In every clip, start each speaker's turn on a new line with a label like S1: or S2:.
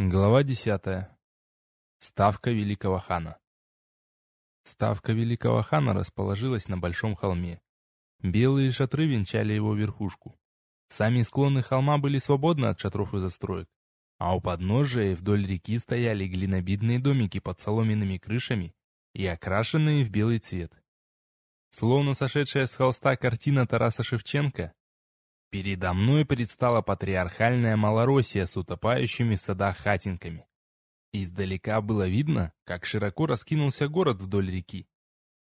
S1: Глава десятая. Ставка великого хана. Ставка великого хана расположилась на большом холме. Белые шатры венчали его верхушку. Сами склоны холма были свободны от шатров и застроек, а у подножия и вдоль реки стояли глинобитные домики под соломенными крышами и окрашенные в белый цвет. Словно сошедшая с холста картина Тараса Шевченко, Передо мной предстала патриархальная Малороссия с утопающими в садах хатинками. Издалека было видно, как широко раскинулся город вдоль реки.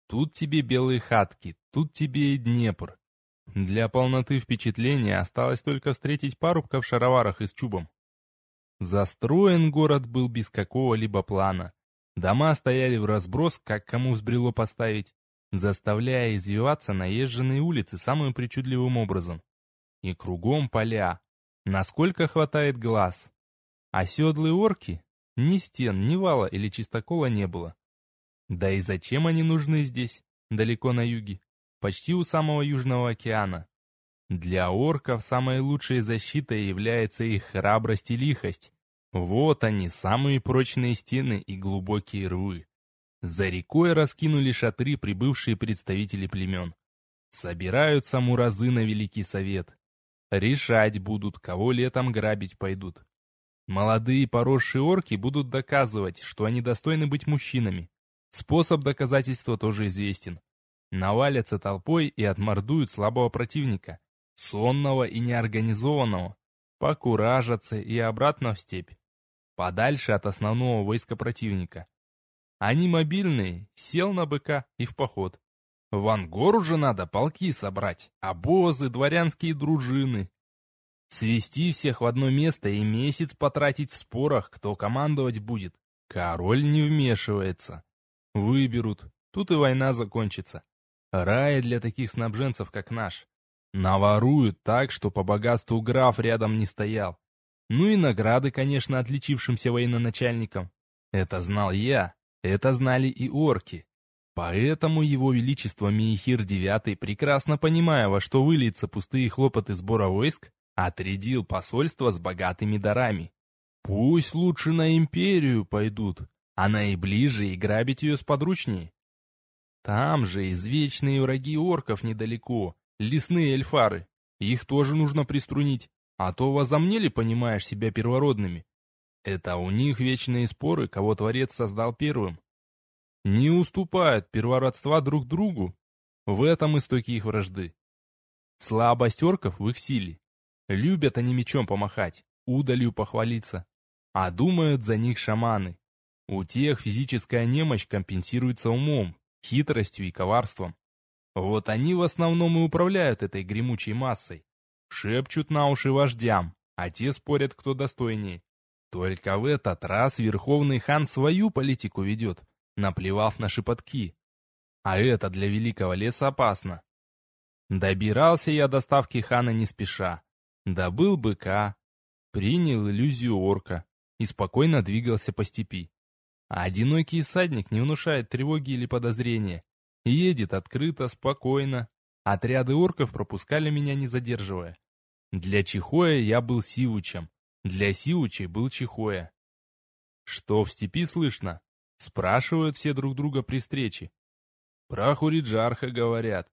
S1: Тут тебе белые хатки, тут тебе и Днепр. Для полноты впечатления осталось только встретить парубка в шароварах и с чубом. Застроен город был без какого-либо плана. Дома стояли в разброс, как кому взбрело поставить, заставляя извиваться наезженные улицы самым причудливым образом. И кругом поля, насколько хватает глаз. Оседлые орки? Ни стен, ни вала или чистокола не было. Да и зачем они нужны здесь, далеко на юге, почти у самого Южного океана? Для орков самой лучшей защитой является их храбрость и лихость. Вот они, самые прочные стены и глубокие рвы. За рекой раскинули шатры прибывшие представители племен. Собираются муразы на Великий Совет. Решать будут, кого летом грабить пойдут. Молодые поросшие орки будут доказывать, что они достойны быть мужчинами. Способ доказательства тоже известен. Навалятся толпой и отмордуют слабого противника, сонного и неорганизованного, покуражатся и обратно в степь, подальше от основного войска противника. Они мобильные, сел на быка и в поход. В Ангору же надо полки собрать, обозы, дворянские дружины. Свести всех в одно место и месяц потратить в спорах, кто командовать будет. Король не вмешивается. Выберут, тут и война закончится. Рай для таких снабженцев, как наш. Наворуют так, что по богатству граф рядом не стоял. Ну и награды, конечно, отличившимся военачальникам. Это знал я, это знали и орки. Поэтому его величество Миехир IX, прекрасно понимая, во что выльются пустые хлопоты сбора войск, отрядил посольство с богатыми дарами. Пусть лучше на империю пойдут, а наиближе и грабить ее сподручнее. Там же извечные враги орков недалеко, лесные эльфары. Их тоже нужно приструнить, а то возомнели, понимаешь, себя первородными. Это у них вечные споры, кого Творец создал первым не уступают первородства друг другу. В этом истоки их вражды. Слабость орков в их силе. Любят они мечом помахать, удалью похвалиться. А думают за них шаманы. У тех физическая немощь компенсируется умом, хитростью и коварством. Вот они в основном и управляют этой гремучей массой. Шепчут на уши вождям, а те спорят, кто достойнее. Только в этот раз Верховный хан свою политику ведет, наплевав на шепотки. А это для великого леса опасно. Добирался я до ставки хана не спеша. Добыл быка, принял иллюзию орка и спокойно двигался по степи. А одинокий всадник не внушает тревоги или подозрения. Едет открыто, спокойно. Отряды орков пропускали меня, не задерживая. Для Чихоя я был Сивучем, для Сивучей был Чихоя. Что в степи слышно? Спрашивают все друг друга при встрече. Про Хуриджарха говорят.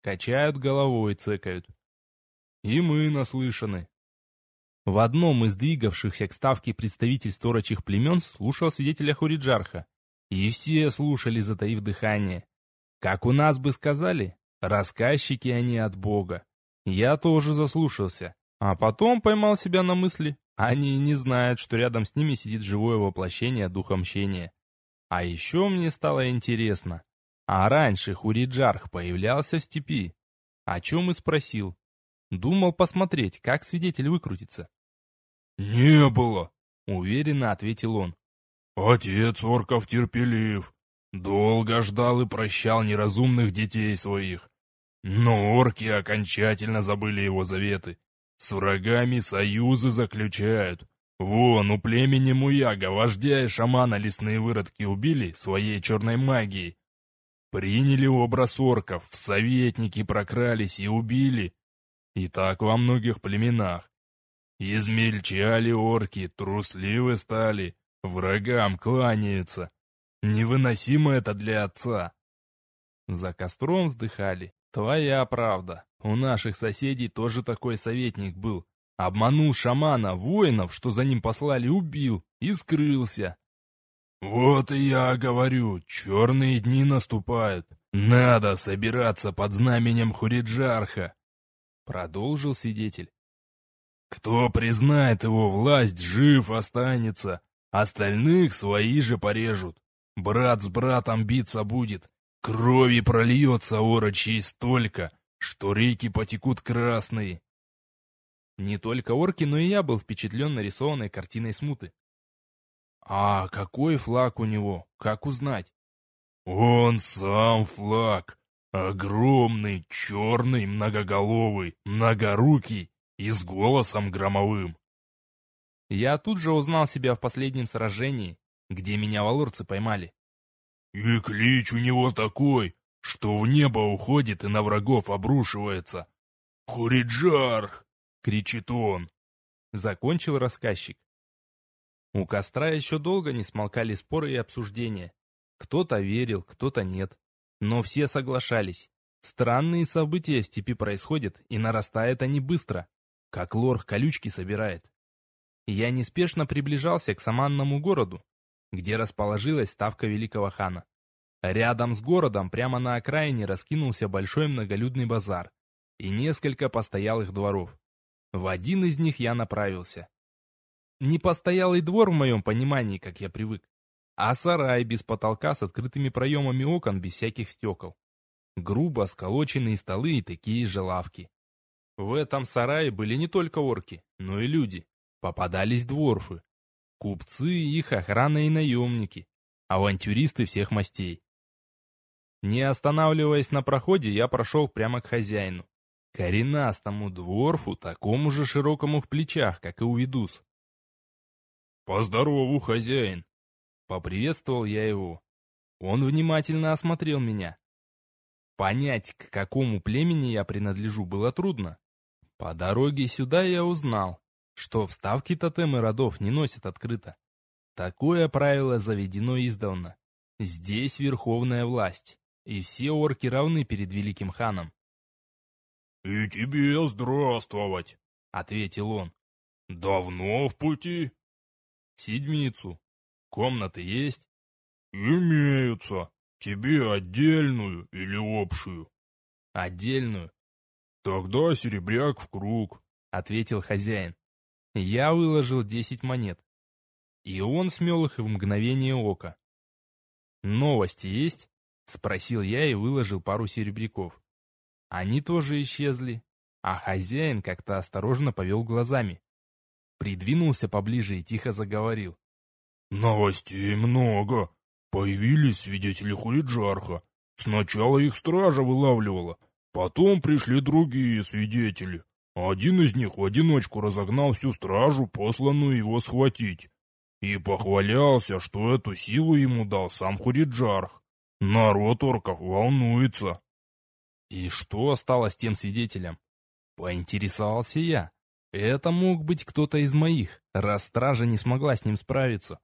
S1: Качают головой, цекают. И мы наслышаны. В одном из двигавшихся к ставке представительств орочих племен слушал свидетеля Хуриджарха. И все слушали, затаив дыхание. Как у нас бы сказали, рассказчики они от Бога. Я тоже заслушался, а потом поймал себя на мысли. Они не знают, что рядом с ними сидит живое воплощение духа мщения. А еще мне стало интересно, а раньше Хуриджарх появлялся в степи? О чем и спросил. Думал посмотреть, как свидетель выкрутится.
S2: «Не было», —
S1: уверенно ответил он.
S2: «Отец орков терпелив, долго ждал и прощал неразумных детей своих. Но орки окончательно забыли его заветы. С врагами союзы заключают, Вон, у племени Муяга, вождя и шамана лесные выродки убили своей черной магией. Приняли образ орков, в советники прокрались и убили. И так во многих племенах. Измельчали орки, трусливы стали, врагам кланяются. Невыносимо это для отца.
S1: За костром вздыхали. Твоя правда. У наших соседей тоже такой советник был. Обманул шамана, воинов, что за ним послали, убил и скрылся.
S2: Вот и я говорю, черные дни наступают. Надо собираться под знаменем Хуриджарха. Продолжил свидетель. Кто признает его власть, жив останется. Остальных свои же порежут. Брат с братом биться будет. Крови прольется орочей столько, что реки потекут красные.
S1: Не только орки, но и я был впечатлен нарисованной картиной смуты. А какой флаг у него? Как узнать?
S2: Он сам флаг. Огромный, черный, многоголовый, многорукий и с голосом громовым.
S1: Я тут же узнал себя в последнем сражении, где меня валурцы поймали.
S2: И клич у него такой, что в небо уходит и на врагов обрушивается. «Хуриджарх!» — кричит он.
S1: Закончил рассказчик. У костра еще долго не смолкали споры и обсуждения. Кто-то верил, кто-то нет. Но все соглашались. Странные события в степи происходят, и нарастают они быстро, как лорх колючки собирает. Я неспешно приближался к саманному городу, где расположилась ставка великого хана. Рядом с городом, прямо на окраине, раскинулся большой многолюдный базар и несколько постоялых дворов. В один из них я направился. Не постоялый двор в моем понимании, как я привык, а сарай без потолка с открытыми проемами окон без всяких стекол. Грубо сколоченные столы и такие же лавки. В этом сарае были не только орки, но и люди. Попадались дворфы, купцы, их охрана и наемники, авантюристы всех мастей. Не останавливаясь на проходе, я прошел прямо к хозяину. Коренастому дворфу, такому же широкому в плечах, как и у Видус.
S2: «Поздорову, хозяин!»
S1: Поприветствовал я его. Он внимательно осмотрел меня. Понять, к какому племени я принадлежу, было трудно. По дороге сюда я узнал, что вставки тотемы родов не носят открыто. Такое правило заведено издавна. Здесь верховная власть, и все орки равны перед великим ханом.
S2: «И тебе здравствовать», —
S1: ответил он.
S2: «Давно в пути?»
S1: «Седмицу. Комнаты есть?»
S2: «Имеются. Тебе отдельную или общую?»
S1: «Отдельную».
S2: «Тогда серебряк в круг», —
S1: ответил хозяин. Я выложил десять монет. И он смел их в мгновение ока. «Новости есть?» — спросил я и выложил пару серебряков. Они тоже исчезли, а хозяин как-то осторожно повел глазами. Придвинулся поближе и тихо заговорил.
S2: «Новостей много. Появились свидетели Хуриджарха. Сначала их стража вылавливала, потом пришли другие свидетели. Один из них в одиночку разогнал всю стражу, посланную его схватить. И похвалялся, что эту силу ему дал сам Хуриджарх. Народ орков волнуется.
S1: И что осталось тем свидетелям? Поинтересовался я. Это мог быть кто-то из моих, раз стража не смогла с ним справиться.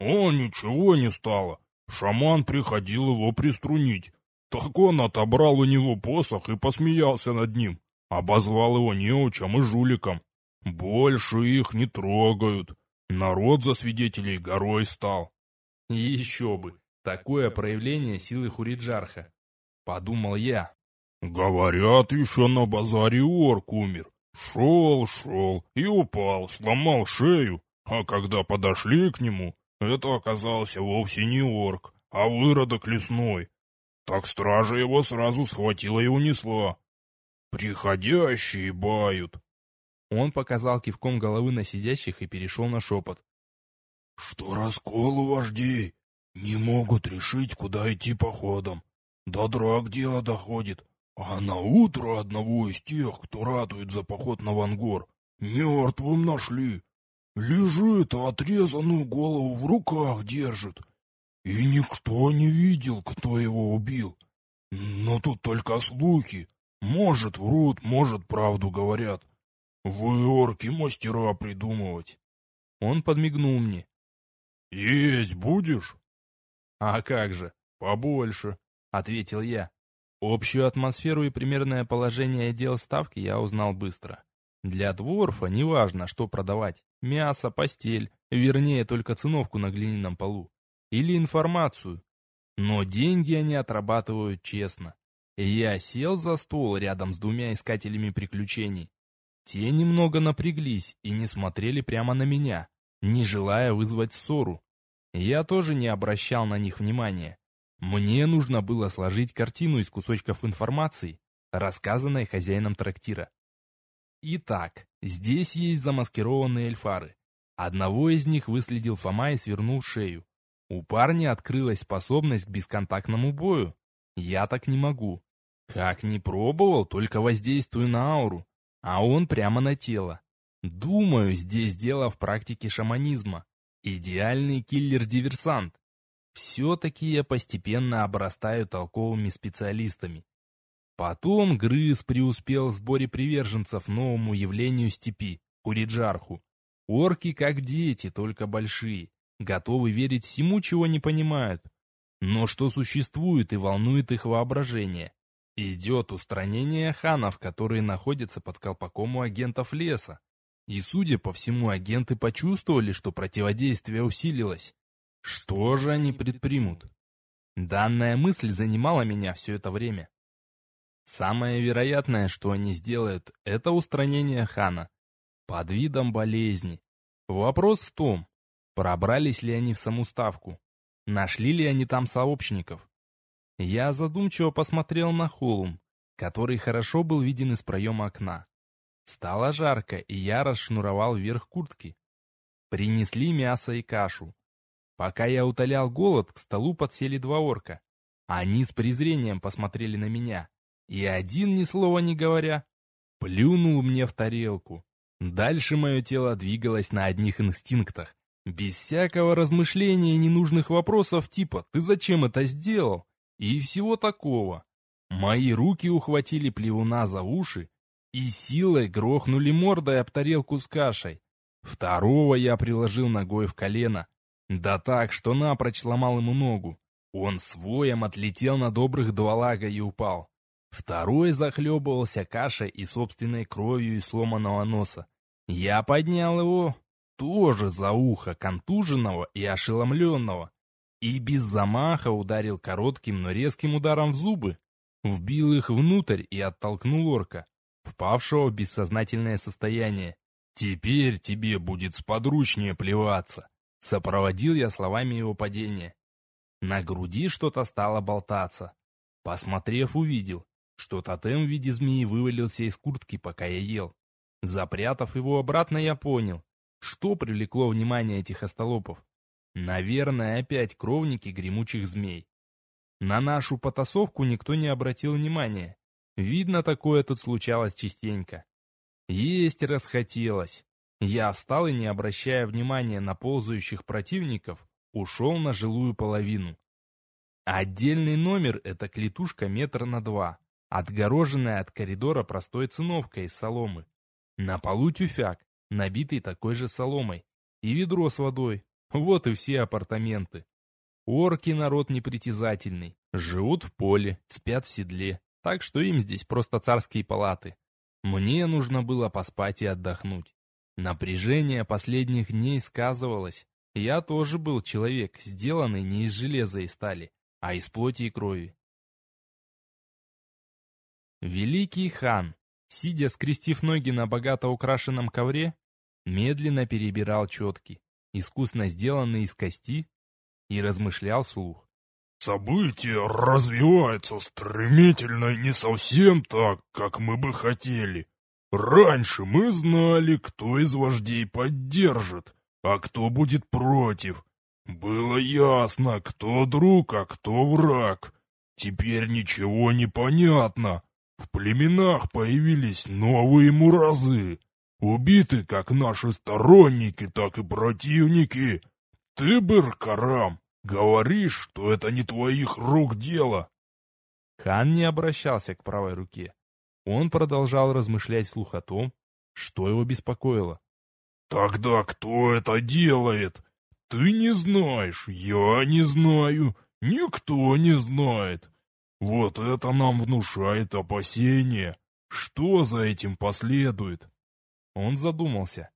S2: О, ничего не стало. Шаман приходил его приструнить. Так он отобрал у него посох и посмеялся над ним. Обозвал его неучем и жуликом. Больше их не трогают. Народ за свидетелей горой стал.
S1: Еще бы, такое проявление силы Хуриджарха. Подумал я.
S2: Говорят, еще на базаре орк умер. Шел, шел и упал, сломал шею. А когда подошли к нему, это оказался вовсе не орк, а выродок лесной. Так стража его сразу схватила и унесла. «Приходящие бают!»
S1: Он показал кивком головы на сидящих и перешел на шепот.
S2: «Что раскол у вождей? Не могут решить, куда идти походом. До драк дело доходит. А на утро одного из тех, кто ратует за поход на Вангор, мертвым нашли. Лежит, а отрезанную голову в руках держит. И никто не видел, кто его убил. Но тут только слухи. Может, врут, может, правду говорят. Вы, орки, мастера придумывать.
S1: Он подмигнул мне.
S2: Есть будешь?
S1: А как же, побольше, ответил я. Общую атмосферу и примерное положение дел ставки я узнал быстро. Для дворфа неважно, что продавать. Мясо, постель, вернее, только циновку на глиняном полу. Или информацию. Но деньги они отрабатывают честно. Я сел за стол рядом с двумя искателями приключений. Те немного напряглись и не смотрели прямо на меня, не желая вызвать ссору. Я тоже не обращал на них внимания. Мне нужно было сложить картину из кусочков информации, рассказанной хозяином трактира. Итак, здесь есть замаскированные эльфары. Одного из них выследил Фома и свернул шею. У парня открылась способность к бесконтактному бою. Я так не могу. Как ни пробовал, только воздействую на ауру, а он прямо на тело. Думаю, здесь дело в практике шаманизма. Идеальный киллер-диверсант. Все-таки я постепенно обрастаю толковыми специалистами. Потом Грыз преуспел в сборе приверженцев новому явлению степи, Куриджарху. Орки как дети, только большие, готовы верить всему, чего не понимают. Но что существует и волнует их воображение. Идет устранение ханов, которые находятся под колпаком у агентов леса. И, судя по всему, агенты почувствовали, что противодействие усилилось. Что же они предпримут? Данная мысль занимала меня все это время. Самое вероятное, что они сделают, это устранение хана. Под видом болезни. Вопрос в том, пробрались ли они в саму ставку. Нашли ли они там сообщников. Я задумчиво посмотрел на холм, который хорошо был виден из проема окна. Стало жарко, и я расшнуровал вверх куртки. Принесли мясо и кашу. Пока я утолял голод, к столу подсели два орка. Они с презрением посмотрели на меня. И один, ни слова не говоря, плюнул мне в тарелку. Дальше мое тело двигалось на одних инстинктах. Без всякого размышления и ненужных вопросов типа «ты зачем это сделал?» И всего такого. Мои руки ухватили плевуна за уши и силой грохнули мордой об тарелку с кашей. Второго я приложил ногой в колено, да так, что напрочь сломал ему ногу. Он своем отлетел на добрых два лага и упал. Второй захлебывался кашей и собственной кровью из сломанного носа. Я поднял его тоже за ухо контуженного и ошеломленного и без замаха ударил коротким, но резким ударом в зубы, вбил их внутрь и оттолкнул орка, впавшего в бессознательное состояние. «Теперь тебе будет сподручнее плеваться», — сопроводил я словами его падения. На груди что-то стало болтаться. Посмотрев, увидел, что тотем в виде змеи вывалился из куртки, пока я ел. Запрятав его обратно, я понял, что привлекло внимание этих остолопов. Наверное, опять кровники гремучих змей. На нашу потасовку никто не обратил внимания. Видно, такое тут случалось частенько. Есть расхотелось. Я встал и, не обращая внимания на ползающих противников, ушел на жилую половину. Отдельный номер — это клетушка метр на два, отгороженная от коридора простой циновкой из соломы. На полу тюфяк, набитый такой же соломой, и ведро с водой, вот и все апартаменты. Орки народ непритязательный, живут в поле, спят в седле, так что им здесь просто царские палаты. Мне нужно было поспать и отдохнуть. Напряжение последних дней сказывалось. Я тоже был человек, сделанный не из железа и стали, а из плоти и крови. Великий хан, сидя скрестив ноги на богато украшенном ковре, медленно перебирал четки искусно сделанный из кости, и размышлял вслух.
S2: «События развиваются стремительно и не совсем так, как мы бы хотели. Раньше мы знали, кто из вождей поддержит, а кто будет против. Было ясно, кто друг, а кто враг. Теперь ничего не понятно. В племенах появились новые муразы. Убиты как наши сторонники, так и противники. Ты, Быркарам, говоришь, что это не твоих рук дело.
S1: Хан не обращался к правой руке. Он продолжал размышлять слух о том, Что его беспокоило?
S2: «Тогда кто это делает? Ты не знаешь, я не знаю, никто не знает. Вот это нам внушает опасения. Что за этим последует?»
S1: Он задумался.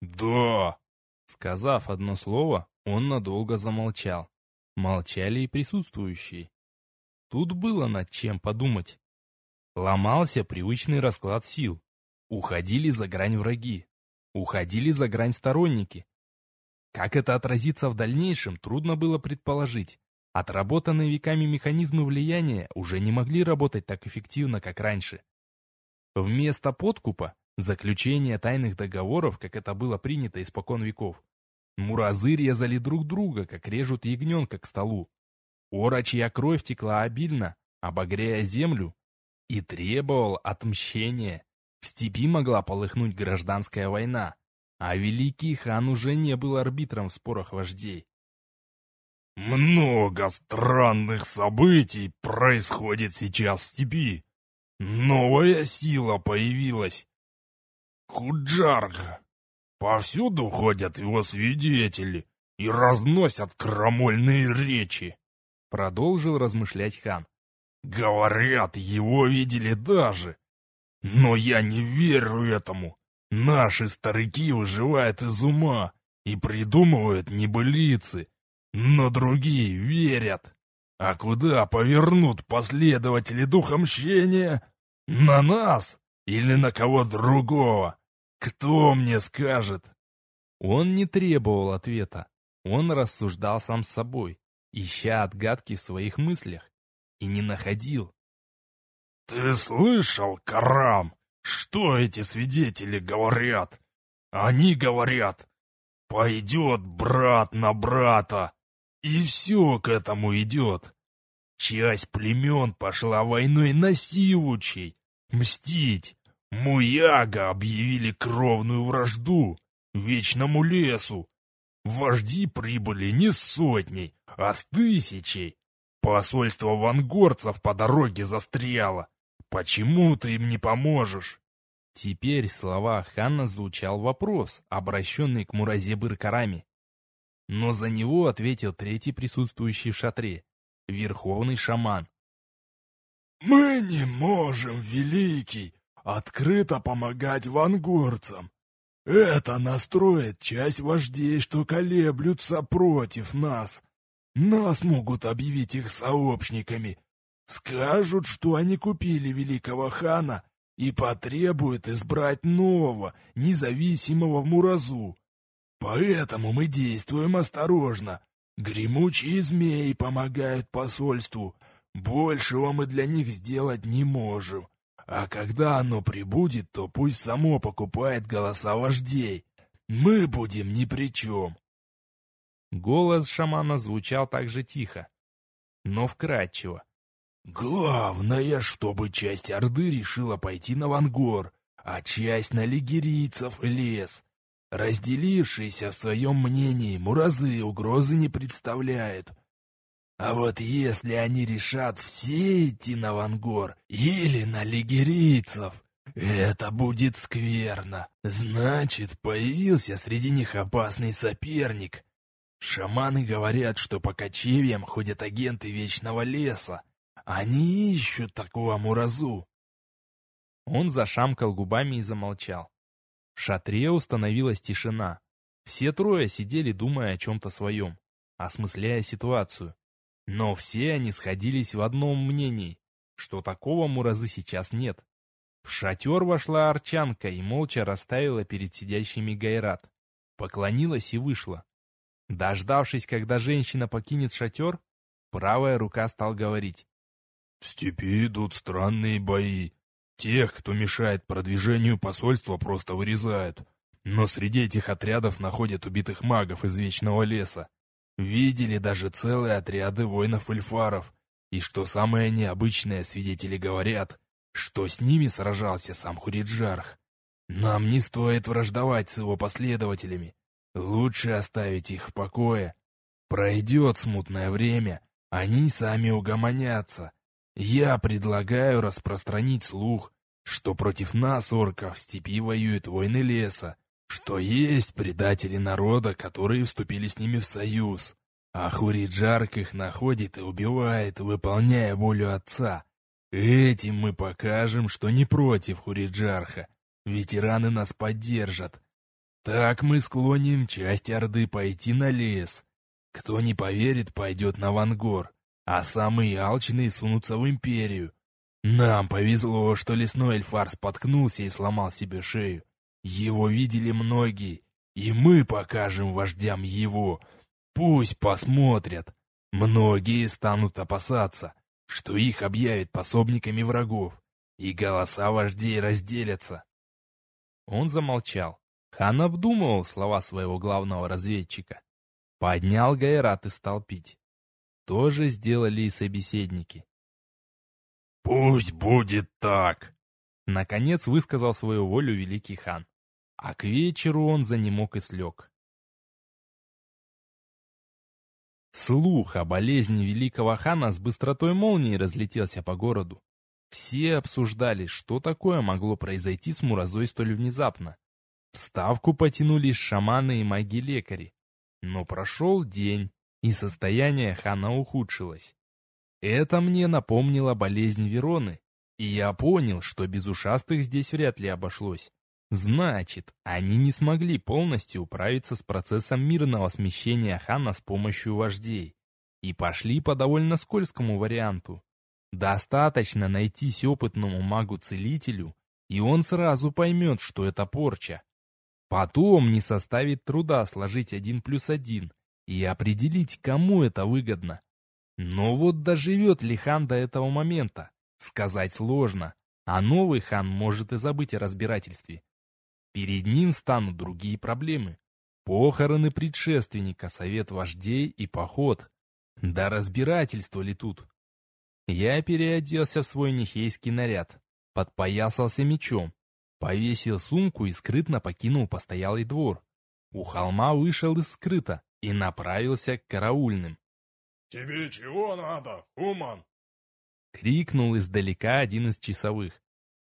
S2: «Да!»
S1: Сказав одно слово, он надолго замолчал. Молчали и присутствующие. Тут было над чем подумать. Ломался привычный расклад сил. Уходили за грань враги. Уходили за грань сторонники. Как это отразится в дальнейшем, трудно было предположить. Отработанные веками механизмы влияния уже не могли работать так эффективно, как раньше. Вместо подкупа – заключение тайных договоров, как это было принято испокон веков. Муразы резали друг друга, как режут ягненка к столу. Орочья кровь текла обильно, обогрея землю, и требовал отмщения. В степи могла полыхнуть гражданская война, а великий хан уже не был арбитром в спорах вождей.
S2: «Много странных событий происходит сейчас в степи. Новая сила появилась. Худжарга. Повсюду ходят его свидетели и разносят крамольные речи», — продолжил размышлять хан. «Говорят, его видели даже. Но я не верю этому. Наши старики выживают из ума и придумывают небылицы, но другие верят. А куда повернут последователи духа мщения? На нас или на кого другого? Кто мне скажет?
S1: Он не требовал ответа. Он рассуждал сам с собой, ища отгадки в своих мыслях, и не находил.
S2: «Ты слышал, Карам, что эти свидетели говорят? Они говорят, пойдет брат на брата, и все к этому идет. Часть племен пошла войной на сивучей, мстить. Муяга объявили кровную вражду вечному лесу. Вожди прибыли не сотней, а с тысячей. Посольство вангорцев по дороге застряло. Почему ты им не поможешь?»
S1: Теперь в словах Ханна звучал вопрос, обращенный к Муразе Быркарами. Но за него ответил третий присутствующий в шатре, верховный шаман.
S2: «Мы не можем, великий, открыто помогать вангорцам. Это настроит часть вождей, что колеблются против нас. Нас могут объявить их сообщниками, Скажут, что они купили великого хана и потребуют избрать нового, независимого Муразу. Поэтому мы действуем осторожно. Гремучие змеи помогают посольству. Большего мы для них сделать не можем. А когда оно прибудет, то пусть само покупает голоса вождей. Мы будем ни при чем.
S1: Голос шамана звучал так же тихо, но вкрадчиво.
S2: Главное, чтобы часть Орды решила пойти на Вангор, а часть на лигерийцев и лес. Разделившиеся в своем мнении муразы угрозы не представляют. А вот если они решат все идти на Вангор или на лигерийцев, это будет скверно. Значит, появился среди них опасный соперник. Шаманы говорят, что по кочевьям ходят агенты Вечного Леса, они ищут такого Муразу.
S1: Он зашамкал губами и замолчал. В шатре установилась тишина. Все трое сидели, думая о чем-то своем, осмысляя ситуацию. Но все они сходились в одном мнении, что такого Муразы сейчас нет. В шатер вошла Арчанка и молча расставила перед сидящими Гайрат. Поклонилась и вышла. Дождавшись, когда женщина покинет шатер, правая рука стал говорить.
S2: В степи идут странные бои. Тех, кто мешает продвижению посольства, просто вырезают. Но среди этих отрядов находят убитых магов из Вечного Леса. Видели даже целые отряды воинов-эльфаров. И что самое необычное, свидетели говорят, что с ними сражался сам Хуриджарх. Нам не стоит враждовать с его последователями. Лучше оставить их в покое. Пройдет смутное время, они сами угомонятся, я предлагаю распространить слух, что против нас, орков, в степи воюют войны леса, что есть предатели народа, которые вступили с ними в союз. А Хуриджарк их находит и убивает, выполняя волю отца. Этим мы покажем, что не против Хуриджарха. Ветераны нас поддержат. Так мы склоним часть Орды пойти на лес. Кто не поверит, пойдет на Вангор, а самые алчные сунутся в Империю. Нам повезло, что лесной эльфар споткнулся и сломал себе шею. Его видели многие, и мы покажем вождям его. Пусть посмотрят. Многие станут опасаться, что их объявят пособниками врагов, и голоса вождей разделятся.
S1: Он замолчал. Хан обдумывал слова своего главного разведчика. Поднял Гайрат и стал пить. То же сделали и собеседники.
S2: «Пусть будет так!»
S1: Наконец высказал свою волю великий хан. А к вечеру он занемог и слег. Слух о болезни великого хана с быстротой молнии разлетелся по городу. Все обсуждали, что такое могло произойти с Муразой столь внезапно. Ставку потянулись шаманы и маги-лекари. Но прошел день, и состояние хана ухудшилось. Это мне напомнило болезнь Вероны, и я понял, что без ушастых здесь вряд ли обошлось. Значит, они не смогли полностью управиться с процессом мирного смещения хана с помощью вождей и пошли по довольно скользкому варианту. Достаточно найтись опытному магу-целителю, и он сразу поймет, что это порча. Потом не составит труда сложить один плюс один и определить, кому это выгодно. Но вот доживет ли хан до этого момента, сказать сложно, а новый хан может и забыть о разбирательстве. Перед ним станут другие проблемы. Похороны предшественника, совет вождей и поход. Да разбирательство ли тут? Я переоделся в свой нехейский наряд, подпоясался мечом, повесил сумку и скрытно покинул постоялый двор. У холма вышел из скрыта и направился к караульным.
S2: «Тебе чего надо, Хуман?»
S1: Крикнул издалека один из часовых.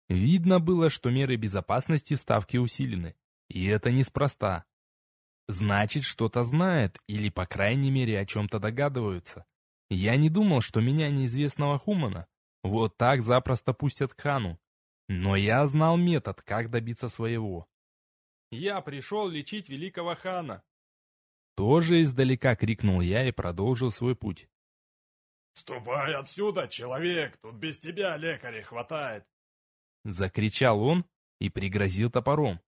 S1: Видно было, что меры безопасности в ставке усилены. И это неспроста. Значит, что-то знают или, по крайней мере, о чем-то догадываются. Я не думал, что меня, неизвестного Хумана, вот так запросто пустят к хану. Но я знал метод, как добиться своего. «Я пришел лечить великого хана!» Тоже издалека крикнул я и продолжил свой путь.
S2: «Ступай отсюда, человек! Тут без тебя лекаря хватает!»
S1: Закричал он и пригрозил топором.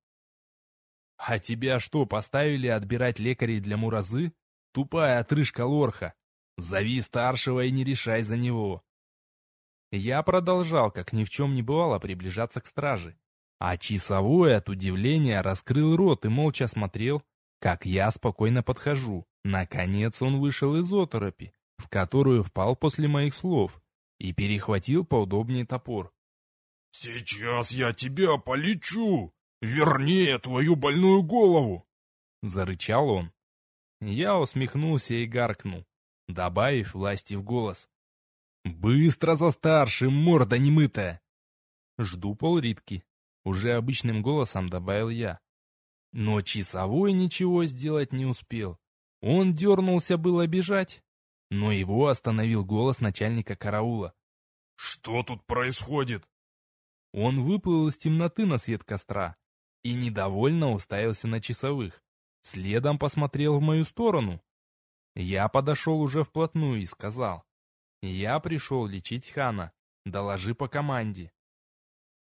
S1: «А тебя что, поставили отбирать лекарей для муразы? Тупая отрыжка лорха! Зови старшего и не решай за него!» Я продолжал, как ни в чем не бывало, приближаться к страже. А часовой от удивления раскрыл рот и молча смотрел, как я спокойно подхожу. Наконец он вышел из оторопи, в которую впал после моих слов, и перехватил поудобнее топор.
S2: «Сейчас я тебя полечу! Вернее, твою больную голову!»
S1: Зарычал он. Я усмехнулся и гаркнул, добавив власти в голос. «Быстро за старшим, морда немытая!» Жду полритки. Уже обычным голосом добавил я. Но часовой ничего сделать не успел. Он дернулся было бежать, но его остановил голос начальника караула.
S2: «Что тут происходит?»
S1: Он выплыл из темноты на свет костра и недовольно уставился на часовых. Следом посмотрел в мою сторону. Я подошел уже вплотную и сказал. «Я пришел лечить хана. Доложи по команде».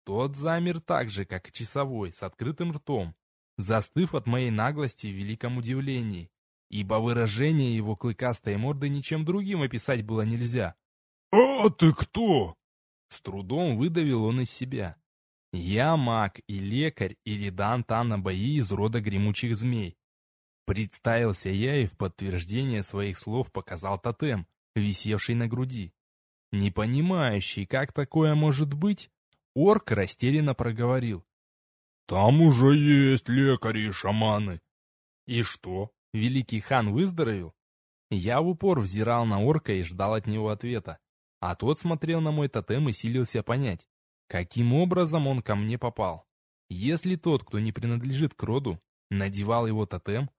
S1: Тот замер так же, как часовой, с открытым ртом, застыв от моей наглости в великом удивлении, ибо выражение его клыкастой морды ничем другим описать было нельзя.
S2: «А ты кто?»
S1: С трудом выдавил он из себя. «Я маг и лекарь Иридан Танабаи из рода гремучих змей». Представился я и в подтверждение своих слов показал тотем, висевший на груди. Не понимающий, как такое может быть, орк растерянно проговорил.
S2: Там уже есть лекари и шаманы.
S1: И что, великий хан выздоровел? Я в упор взирал на орка и ждал от него ответа. А тот смотрел на мой тотем и силился понять, Каким образом он ко мне попал? Если тот, кто не принадлежит к роду, надевал его тотем,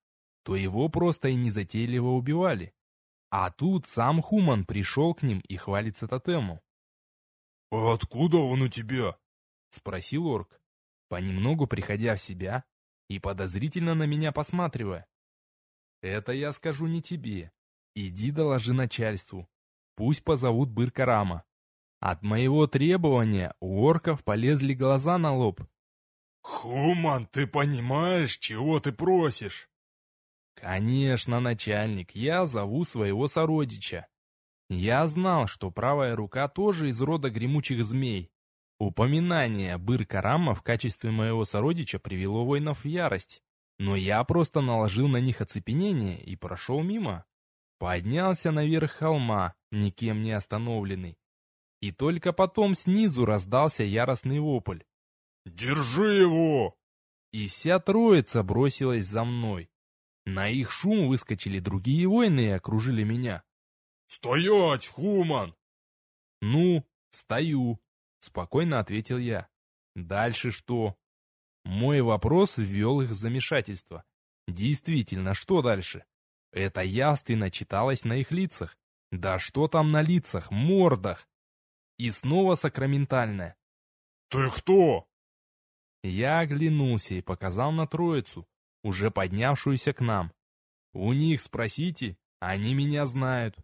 S1: то его просто и незатейливо убивали. А тут сам Хуман пришел к ним и хвалится тотемом.
S2: «А откуда он у тебя?»
S1: — спросил орк, понемногу приходя в себя и подозрительно на меня посматривая. «Это я скажу не тебе. Иди доложи начальству. Пусть позовут Быркарама. От моего требования у орков полезли глаза на лоб.
S2: «Хуман, ты понимаешь, чего ты просишь?»
S1: «Конечно, начальник, я зову своего сородича. Я знал, что правая рука тоже из рода гремучих змей. Упоминание Быр-Карама в качестве моего сородича привело воинов в ярость, но я просто наложил на них оцепенение и прошел мимо. Поднялся наверх холма, никем не остановленный. И только потом снизу раздался яростный вопль.
S2: «Держи его!»
S1: И вся троица бросилась за мной. На их шум выскочили другие воины и окружили меня.
S2: «Стоять, Хуман!»
S1: «Ну, стою», — спокойно ответил я. «Дальше что?» Мой вопрос ввел их в замешательство. Действительно, что дальше? Это явственно читалось на их лицах. Да что там на лицах, мордах? И снова сакраментальное.
S2: «Ты кто?»
S1: Я оглянулся и показал на троицу, уже поднявшуюся к нам. У них спросите, они меня знают.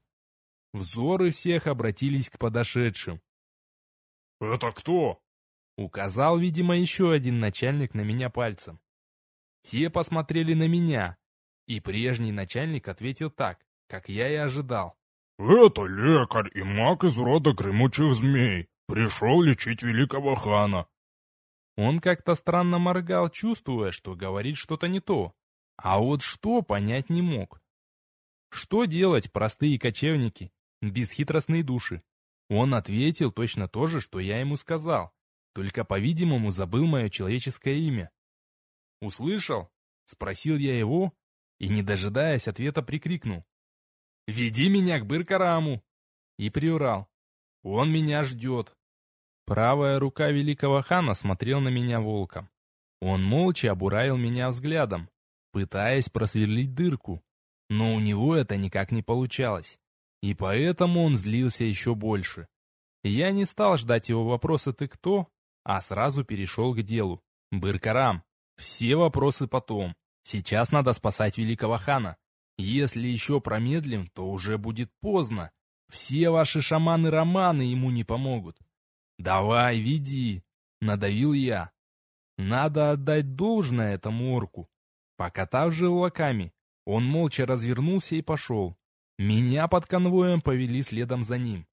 S1: Взоры всех обратились к подошедшим.
S2: «Это кто?»
S1: Указал, видимо, еще один начальник на меня пальцем. Те посмотрели на меня, и прежний начальник ответил так, как я и ожидал.
S2: «Это лекарь и маг из рода гремучих змей. Пришел лечить великого хана».
S1: Он как-то странно моргал, чувствуя, что говорит что-то не то. А вот что, понять не мог. Что делать, простые кочевники, бесхитростные души? Он ответил точно то же, что я ему сказал, только, по-видимому, забыл мое человеческое имя. «Услышал?» — спросил я его, и, не дожидаясь ответа, прикрикнул. «Веди меня к Быркараму!» И приурал. «Он меня ждет!» Правая рука великого хана смотрел на меня волком. Он молча обуравил меня взглядом, пытаясь просверлить дырку, но у него это никак не получалось, и поэтому он злился еще больше. Я не стал ждать его вопроса «ты кто?», а сразу перешел к делу. «Быркарам, все вопросы потом. Сейчас надо спасать великого хана. Если еще промедлим, то уже будет поздно. Все ваши шаманы-романы ему не помогут. Давай, веди, надавил я. Надо отдать должное этому орку. Покатав желваками, он молча развернулся и пошел. Меня под конвоем повели следом за ним.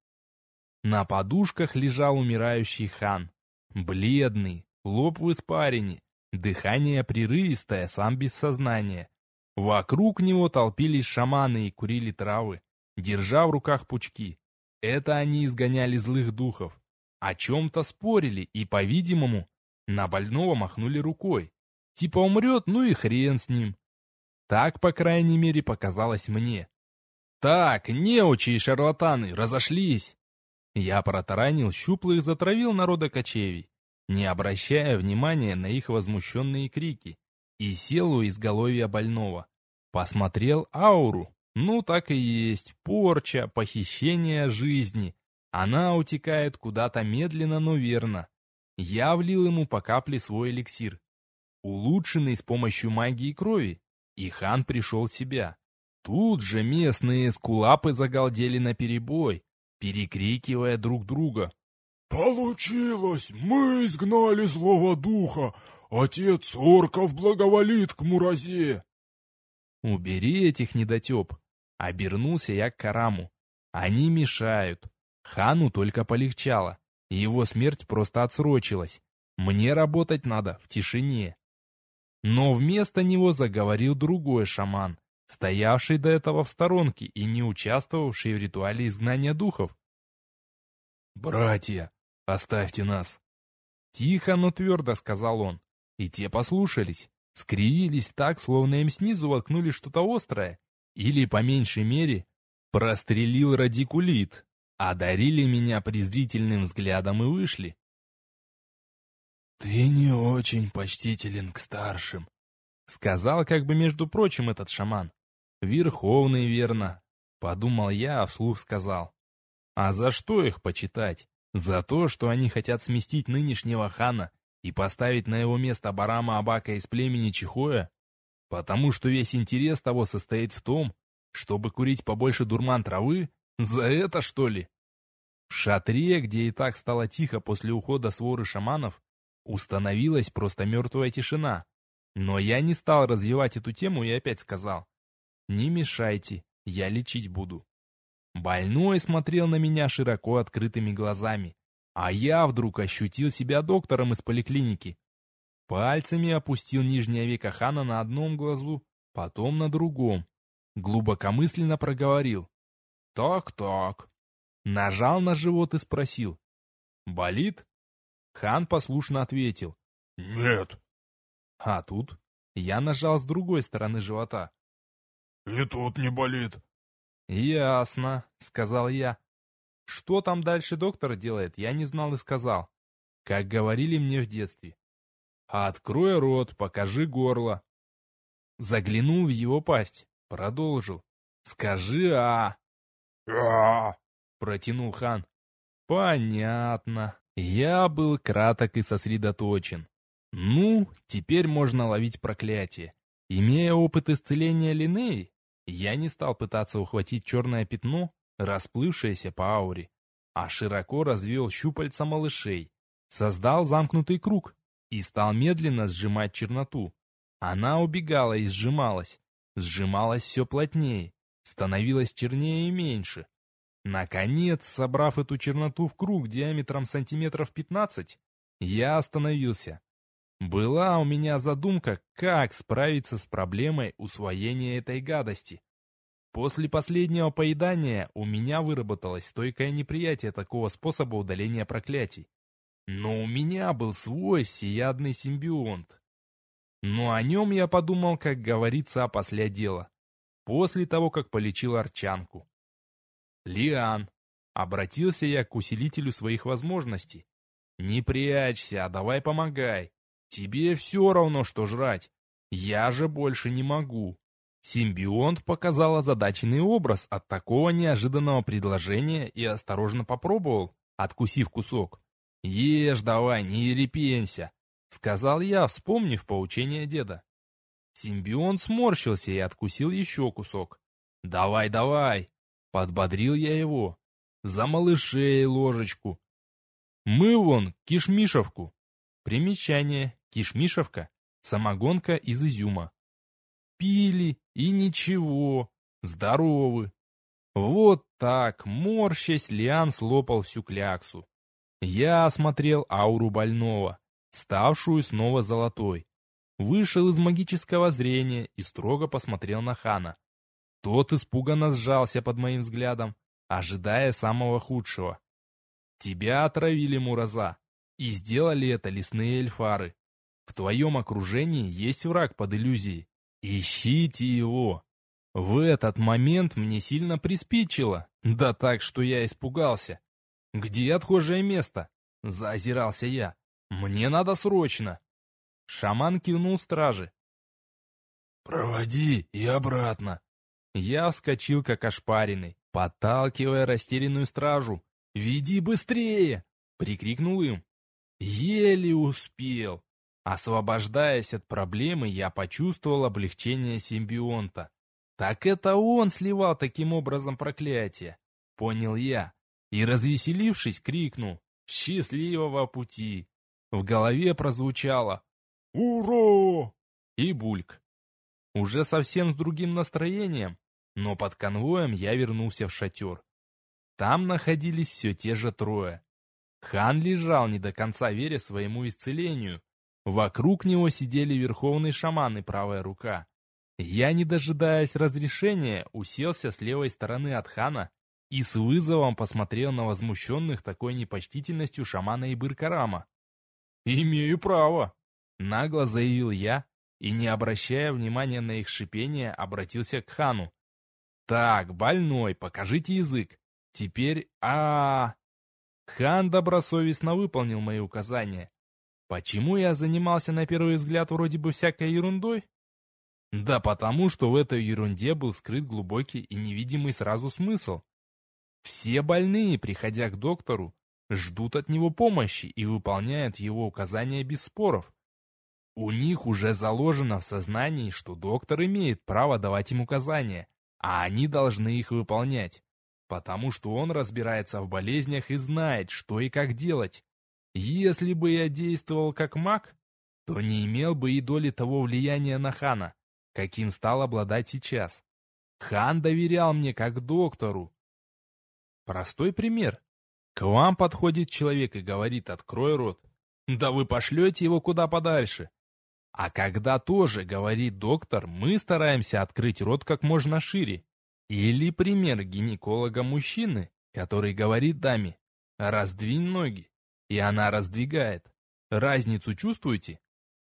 S1: На подушках лежал умирающий хан. Бледный, лоб в испарине, Дыхание прерывистое, сам без сознания. Вокруг него толпились шаманы и курили травы, держа в руках пучки. Это они изгоняли злых духов. О чем-то спорили и, по-видимому, на больного махнули рукой. Типа умрет, ну и хрен с ним. Так, по крайней мере, показалось мне. Так, неучи и шарлатаны, разошлись. Я протаранил щуплых, затравил народа кочевий не обращая внимания на их возмущенные крики, и сел у изголовья больного. Посмотрел ауру. Ну, так и есть. Порча, похищение жизни. Она утекает куда-то медленно, но верно. Я влил ему по капле свой эликсир. Улучшенный с помощью магии крови. И хан пришел в себя. Тут же местные скулапы загалдели наперебой, перекрикивая друг друга.
S2: «Получилось! Мы изгнали злого духа! Отец орков благоволит к Муразе!»
S1: «Убери этих недотеп!» Обернулся я к Караму. «Они мешают. Хану только полегчало. Его смерть просто отсрочилась. Мне работать надо в тишине». Но вместо него заговорил другой шаман, стоявший до этого в сторонке и не участвовавший в ритуале изгнания духов.
S2: «Братья, «Оставьте нас!»
S1: Тихо, но твердо сказал он. И те послушались. Скривились так, словно им снизу воткнули что-то острое. Или, по меньшей мере, прострелил радикулит. Одарили меня презрительным взглядом и вышли. «Ты не очень почтителен к старшим», — сказал как бы между прочим этот шаман. «Верховный, верно», — подумал я, а вслух сказал. «А за что их почитать? За то, что они хотят сместить нынешнего хана и поставить на его место Барама Абака из племени Чихоя? Потому что весь интерес того состоит в том, чтобы курить побольше дурман травы? За это, что ли?» В шатре, где и так стало тихо после ухода своры шаманов, установилась просто мертвая тишина. Но я не стал развивать эту тему и опять сказал, «Не мешайте, я лечить буду». Больной смотрел на меня широко открытыми глазами, а я вдруг ощутил себя доктором из поликлиники. Пальцами опустил нижнее веко хана на одном глазу, потом на другом. Глубокомысленно проговорил. «Так-так, Нажал на живот и спросил. «Болит?» Хан послушно ответил.
S2: «Нет».
S1: А тут я нажал с другой стороны живота.
S2: «И тут не болит».
S1: «Ясно», — сказал я. Что там дальше доктор делает, я не знал и сказал. Как говорили мне в детстве. «Открой рот, покажи горло». Заглянул в его пасть, продолжил. «Скажи «а».
S2: «А».
S1: Протянул хан. Понятно. Я был краток и сосредоточен. Ну, теперь можно ловить проклятие. Имея опыт исцеления Линеи, я не стал пытаться ухватить черное пятно, расплывшееся по ауре, а широко развел щупальца малышей, создал замкнутый круг и стал медленно сжимать черноту. Она убегала и сжималась, сжималась все плотнее, становилась чернее и меньше, Наконец, собрав эту черноту в круг диаметром сантиметров 15, я остановился. Была у меня задумка, как справиться с проблемой усвоения этой гадости. После последнего поедания у меня выработалось стойкое неприятие такого способа удаления проклятий. Но у меня был свой всеядный симбионт. Но о нем я подумал, как говорится, о после дела. После того, как полечил Арчанку. Лиан. Обратился я к усилителю своих возможностей. Не прячься, а давай помогай. Тебе все равно, что жрать. Я же больше не могу. Симбионт показал озадаченный образ от такого неожиданного предложения и осторожно попробовал, откусив кусок. «Ешь давай, не репенься», — сказал я, вспомнив поучение деда. Симбионт сморщился и откусил еще кусок. «Давай, давай, Подбодрил я его. За малышей ложечку. Мы вон кишмишевку. Примечание. Кишмишевка. Самогонка из изюма. Пили и ничего. Здоровы. Вот так, морщась, Лиан слопал всю кляксу. Я осмотрел ауру больного, ставшую снова золотой. Вышел из магического зрения и строго посмотрел на Хана. Тот испуганно сжался под моим взглядом, ожидая самого худшего. Тебя отравили, Мураза, и сделали это лесные эльфары. В твоем окружении есть враг под иллюзией. Ищите его. В этот момент мне сильно приспичило, да так, что я испугался. Где отхожее место? Заозирался я. Мне надо срочно. Шаман кивнул стражи.
S2: «Проводи и обратно»,
S1: я вскочил, как ошпаренный, подталкивая растерянную стражу. «Веди быстрее!» — прикрикнул им. Еле успел. Освобождаясь от проблемы, я почувствовал облегчение симбионта. Так это он сливал таким образом проклятие. Понял я. И, развеселившись, крикнул «Счастливого пути!» В голове прозвучало «Ура!» и бульк. Уже совсем с другим настроением, но под конвоем я вернулся в шатер. Там находились все те же трое. Хан лежал не до конца веря своему исцелению. Вокруг него сидели верховный шаман и правая рука. Я, не дожидаясь разрешения, уселся с левой стороны от хана и с вызовом посмотрел на возмущенных такой непочтительностью шамана и Быркарама. «Имею право!» — нагло заявил я, и, не обращая внимания на их шипение, обратился к хану. «Так, больной, покажите язык. Теперь а, -а, -а. Хан добросовестно выполнил мои указания. Почему я занимался на первый взгляд вроде бы всякой ерундой? Да потому, что в этой ерунде был скрыт глубокий и невидимый сразу смысл. Все больные, приходя к доктору, ждут от него помощи и выполняют его указания без споров. У них уже заложено в сознании, что доктор имеет право давать им указания, а они должны их выполнять, потому что он разбирается в болезнях и знает, что и как делать. Если бы я действовал как маг, то не имел бы и доли того влияния на хана, каким стал обладать сейчас. Хан доверял мне как доктору. Простой пример. К вам подходит человек и говорит «открой рот». Да вы пошлете его куда подальше. А когда тоже говорит доктор, мы стараемся открыть рот как можно шире. Или пример гинеколога-мужчины, который говорит даме «раздвинь ноги», и она раздвигает. Разницу чувствуете?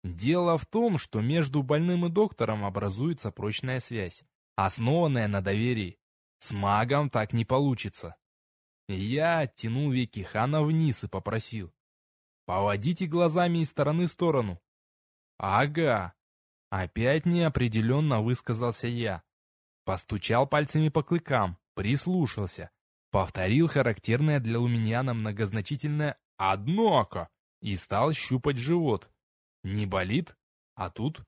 S1: Дело в том, что между больным и доктором образуется прочная связь, основанная на доверии. С магом так не получится. Я оттянул веки хана вниз и попросил. «Поводите глазами из стороны в сторону. «Ага». Опять неопределенно высказался я. Постучал пальцами по клыкам, прислушался. Повторил характерное для луминьяна многозначительное «однако» и стал щупать живот. Не болит? А тут?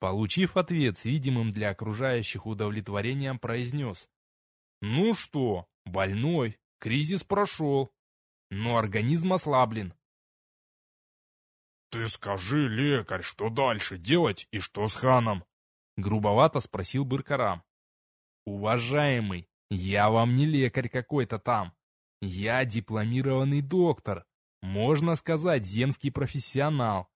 S1: Получив ответ с видимым для окружающих удовлетворением, произнес. «Ну что, больной, кризис прошел, но организм ослаблен,
S2: «Ты скажи, лекарь, что дальше делать и что с ханом?»
S1: Грубовато спросил Быркарам. «Уважаемый, я вам не лекарь какой-то там. Я дипломированный доктор, можно сказать, земский профессионал.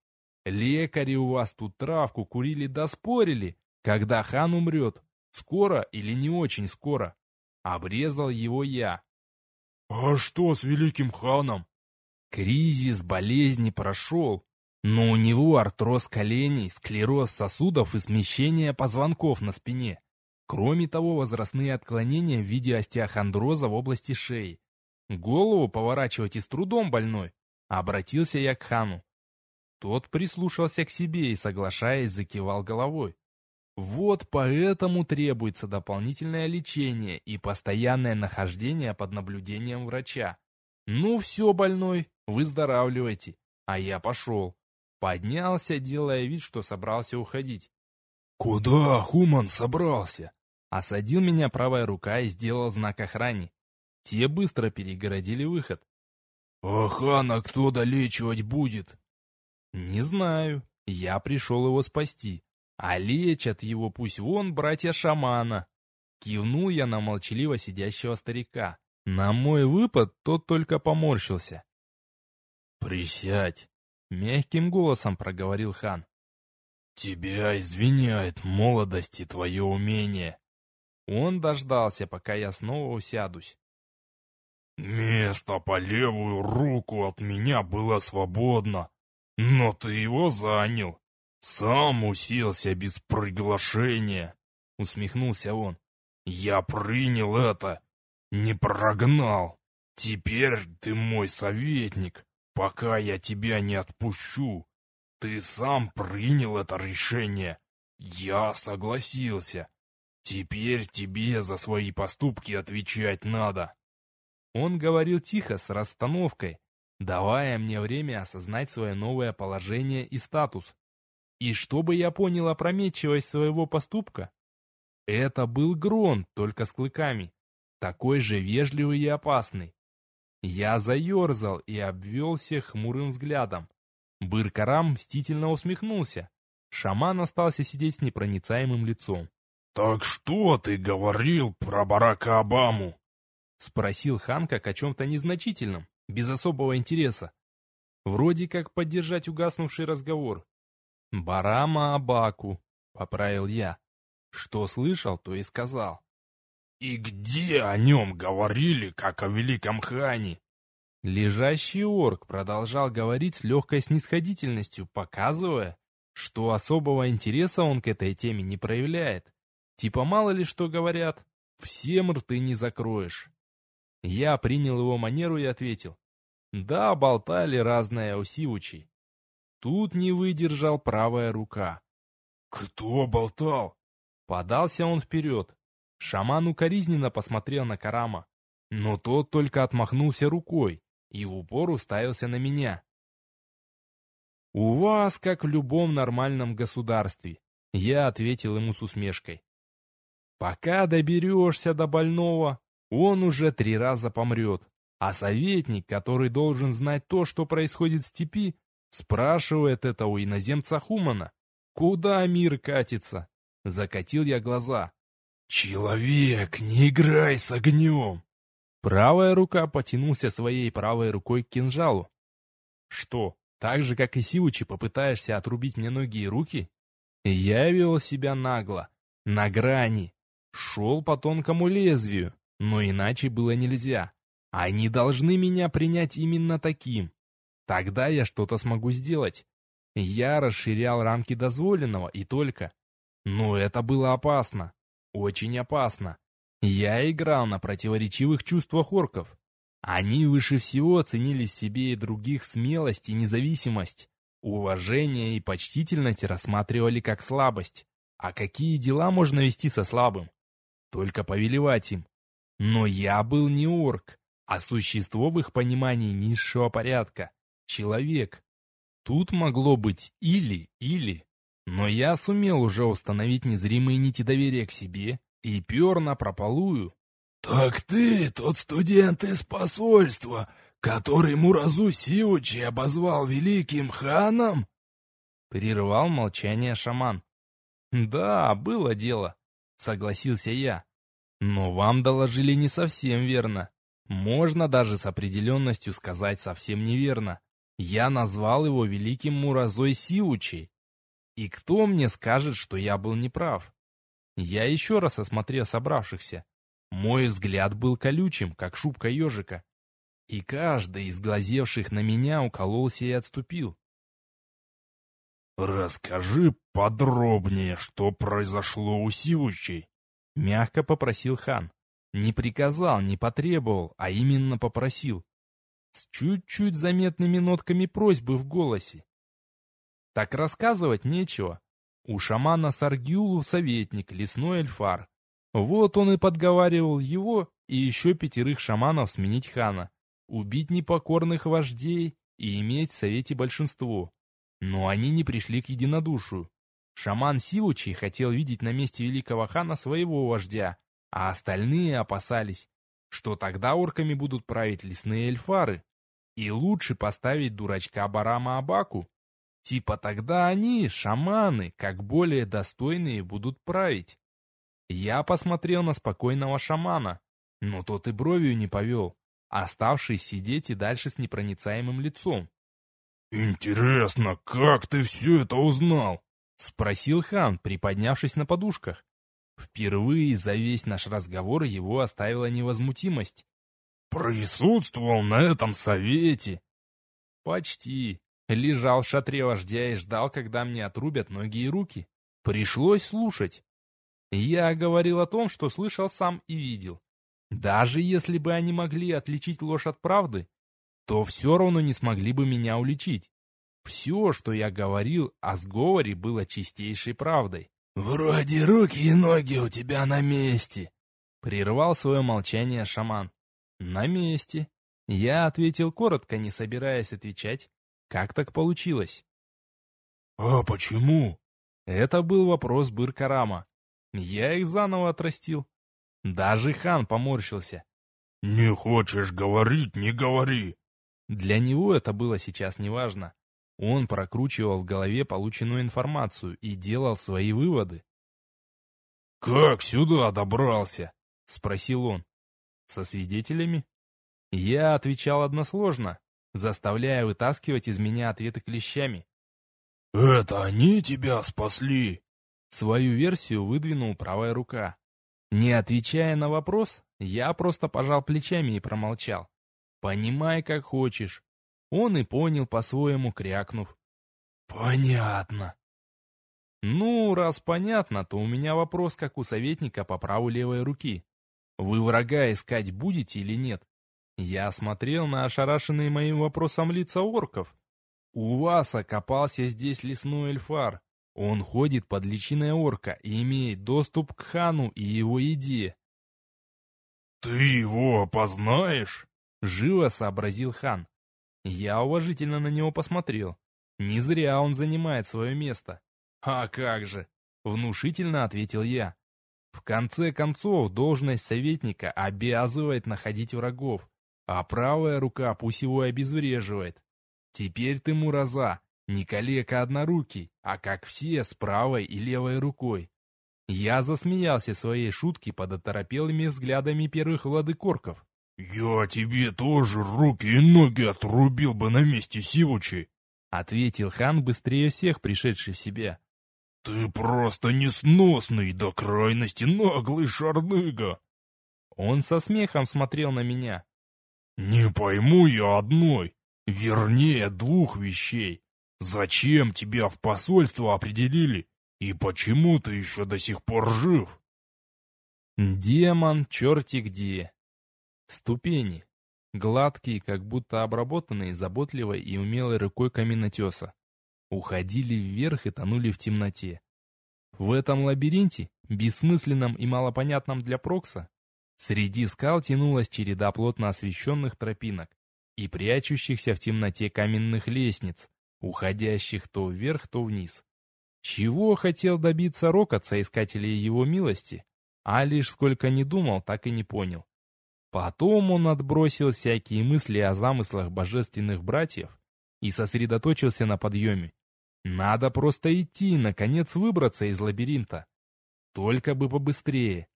S1: Лекари у вас тут травку курили да спорили, когда хан умрет, скоро или не очень скоро. Обрезал его я.
S2: А что с великим ханом?
S1: Кризис болезни прошел, но у него артроз коленей, склероз сосудов и смещение позвонков на спине. Кроме того, возрастные отклонения в виде остеохондроза в области шеи. Голову поворачивайте с трудом больной. Обратился я к хану. Тот прислушался к себе и, соглашаясь, закивал головой. Вот поэтому требуется дополнительное лечение и постоянное нахождение под наблюдением врача. Ну все, больной, выздоравливайте, а я пошел. Поднялся, делая вид, что собрался уходить.
S2: «Куда Хуман собрался?»
S1: Осадил меня правая рука и сделал знак охране. Те быстро перегородили выход.
S2: «А кто долечивать будет?»
S1: «Не знаю. Я пришел его спасти. А лечат его пусть вон братья шамана». Кивнул я на молчаливо сидящего старика. На мой выпад тот только поморщился.
S2: «Присядь!»
S1: Мягким голосом проговорил хан.
S2: «Тебя извиняет молодость и твое умение».
S1: Он дождался, пока я снова усядусь.
S2: «Место по левую руку от меня было свободно, но ты его занял. Сам уселся без приглашения», — усмехнулся он. «Я принял это, не прогнал. Теперь ты мой советник, пока я тебя не отпущу. Ты сам принял это решение. Я согласился. Теперь тебе за свои поступки отвечать надо.
S1: Он говорил тихо, с расстановкой, давая мне время осознать свое новое положение и статус. И чтобы я понял опрометчивость своего поступка, это был Грон, только с клыками, такой же вежливый и опасный. Я заерзал и обвел всех хмурым взглядом. Быркарам мстительно усмехнулся. Шаман остался сидеть с непроницаемым лицом.
S2: «Так что ты говорил про Барака Обаму?»
S1: Спросил хан как о чем-то незначительном, без особого интереса. Вроде как поддержать угаснувший разговор. «Барама Абаку», — поправил я. Что слышал, то и сказал.
S2: И где о нем говорили, как о великом хане?
S1: Лежащий орк продолжал говорить с легкой снисходительностью, показывая, что особого интереса он к этой теме не проявляет. Типа мало ли что говорят, всем рты не закроешь. Я принял его манеру и ответил. Да, болтали разное о Сивучей. Тут не выдержал правая рука.
S2: «Кто болтал?»
S1: Подался он вперед. Шаман укоризненно посмотрел на Карама, но тот только отмахнулся рукой и в упор уставился на меня. «У вас, как в любом нормальном государстве», — я ответил ему с усмешкой. «Пока доберешься до больного, он уже три раза помрет, а советник, который должен знать то, что происходит в степи, спрашивает это у иноземца Хумана. Куда мир катится?» Закатил я глаза.
S2: «Человек, не играй с огнем!»
S1: Правая рука потянулся своей правой рукой к кинжалу. «Что, так же, как и Сиучи, попытаешься отрубить мне ноги и руки?» Я вел себя нагло, на грани, шел по тонкому лезвию, но иначе было нельзя. Они должны меня принять именно таким. Тогда я что-то смогу сделать. Я расширял рамки дозволенного и только. Но это было опасно. Очень опасно. Я играл на противоречивых чувствах орков. Они выше всего ценили в себе и других смелость и независимость. Уважение и почтительность рассматривали как слабость. А какие дела можно вести со слабым? Только повелевать им. Но я был не орк, а существо в их понимании низшего порядка. Человек. Тут могло быть или-или. Но я сумел уже установить незримые нити доверия к себе и пер на прополую.
S2: «Так ты тот студент из посольства, который Муразу Сиучи обозвал великим ханом?»
S1: Прервал молчание шаман. «Да, было дело», — согласился я. «Но вам доложили не совсем верно. Можно даже с определенностью сказать совсем неверно. Я назвал его великим Муразой Сиучей. И кто мне скажет, что я был неправ? Я еще раз осмотрел собравшихся. Мой взгляд был колючим, как шубка ежика. И каждый из глазевших на меня укололся и отступил.
S2: «Расскажи подробнее, что произошло у Сиучей», —
S1: мягко попросил хан. Не приказал, не потребовал, а именно попросил. С чуть-чуть заметными нотками просьбы в голосе. Так рассказывать нечего. У шамана Саргиулу советник, лесной эльфар. Вот он и подговаривал его и еще пятерых шаманов сменить хана, убить непокорных вождей и иметь в совете большинство. Но они не пришли к единодушию. Шаман Сивучий хотел видеть на месте великого хана своего вождя, а остальные опасались, что тогда орками будут править лесные эльфары. И лучше поставить дурачка Барама Абаку, Типа тогда они, шаманы, как более достойные, будут править. Я посмотрел на спокойного шамана, но тот и бровью не повел, оставшись сидеть и дальше с непроницаемым лицом.
S2: «Интересно, как ты все это узнал?»
S1: — спросил хан, приподнявшись на подушках. Впервые за весь наш разговор его оставила невозмутимость.
S2: «Присутствовал на этом совете?»
S1: «Почти. Лежал в шатре вождя и ждал, когда мне отрубят ноги и руки. Пришлось слушать. Я говорил о том, что слышал сам и видел. Даже если бы они могли отличить ложь от правды, то все равно не смогли бы меня уличить. Все, что я говорил о сговоре, было чистейшей правдой.
S2: «Вроде руки и ноги у тебя на месте», —
S1: прервал свое молчание шаман. «На месте». Я ответил коротко, не собираясь отвечать, как так получилось?
S2: А почему?
S1: Это был вопрос Быркарама. Я их заново отрастил. Даже хан поморщился.
S2: Не хочешь говорить, не говори.
S1: Для него это было сейчас неважно. Он прокручивал в голове полученную информацию и делал свои выводы.
S2: «Как сюда добрался?»
S1: — спросил он. «Со свидетелями?» Я отвечал односложно, заставляя вытаскивать из меня ответы клещами.
S2: «Это они тебя спасли?»
S1: Свою версию выдвинул правая рука. Не отвечая на вопрос, я просто пожал плечами и промолчал. «Понимай, как хочешь». Он и понял по-своему, крякнув.
S2: «Понятно».
S1: «Ну, раз понятно, то у меня вопрос, как у советника по праву левой руки. Вы врага искать будете или нет?» Я смотрел на ошарашенные моим вопросом лица орков. У вас окопался здесь лесной эльфар. Он ходит под личиной орка и имеет доступ к хану и его еде.
S2: «Ты его опознаешь?»
S1: — живо сообразил хан. Я уважительно на него посмотрел. Не зря он занимает свое место. «А как же!» — внушительно ответил я. В конце концов, должность советника обязывает находить врагов, а правая рука пусть его обезвреживает. Теперь ты, Мураза, не калека однорукий, а как все, с правой и левой рукой. Я засмеялся своей шутки под оторопелыми взглядами первых владыкорков.
S2: «Я тебе тоже руки и ноги отрубил бы на месте Сивучи», —
S1: ответил хан быстрее всех, пришедший в себя.
S2: «Ты просто несносный до крайности наглый шарныга!»
S1: Он со смехом смотрел на меня.
S2: «Не пойму я одной, вернее двух вещей. Зачем тебя в посольство определили и почему ты еще до сих пор жив?»
S1: Демон черти где. Ступени. Гладкие, как будто обработанные заботливой и умелой рукой каменотеса уходили вверх и тонули в темноте. В этом лабиринте, бессмысленном и малопонятном для Прокса, среди скал тянулась череда плотно освещенных тропинок и прячущихся в темноте каменных лестниц, уходящих то вверх, то вниз. Чего хотел добиться Рок от соискателей его милости, а лишь сколько не думал, так и не понял. Потом он отбросил всякие мысли о замыслах божественных братьев и сосредоточился на подъеме. Надо просто идти, наконец выбраться из лабиринта. Только бы побыстрее.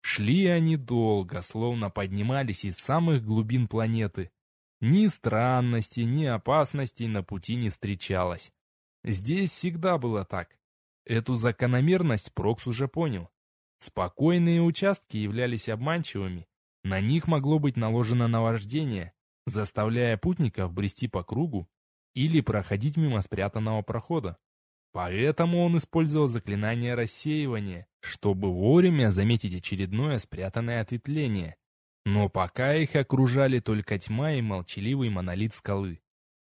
S1: Шли они долго, словно поднимались из самых глубин планеты. Ни странностей, ни опасностей на пути не встречалось. Здесь всегда было так. Эту закономерность Прокс уже понял. Спокойные участки являлись обманчивыми. На них могло быть наложено наваждение, заставляя путников брести по кругу или проходить мимо спрятанного прохода. Поэтому он использовал заклинание рассеивания, чтобы вовремя заметить очередное спрятанное ответвление. Но пока их окружали только тьма и молчаливый монолит скалы.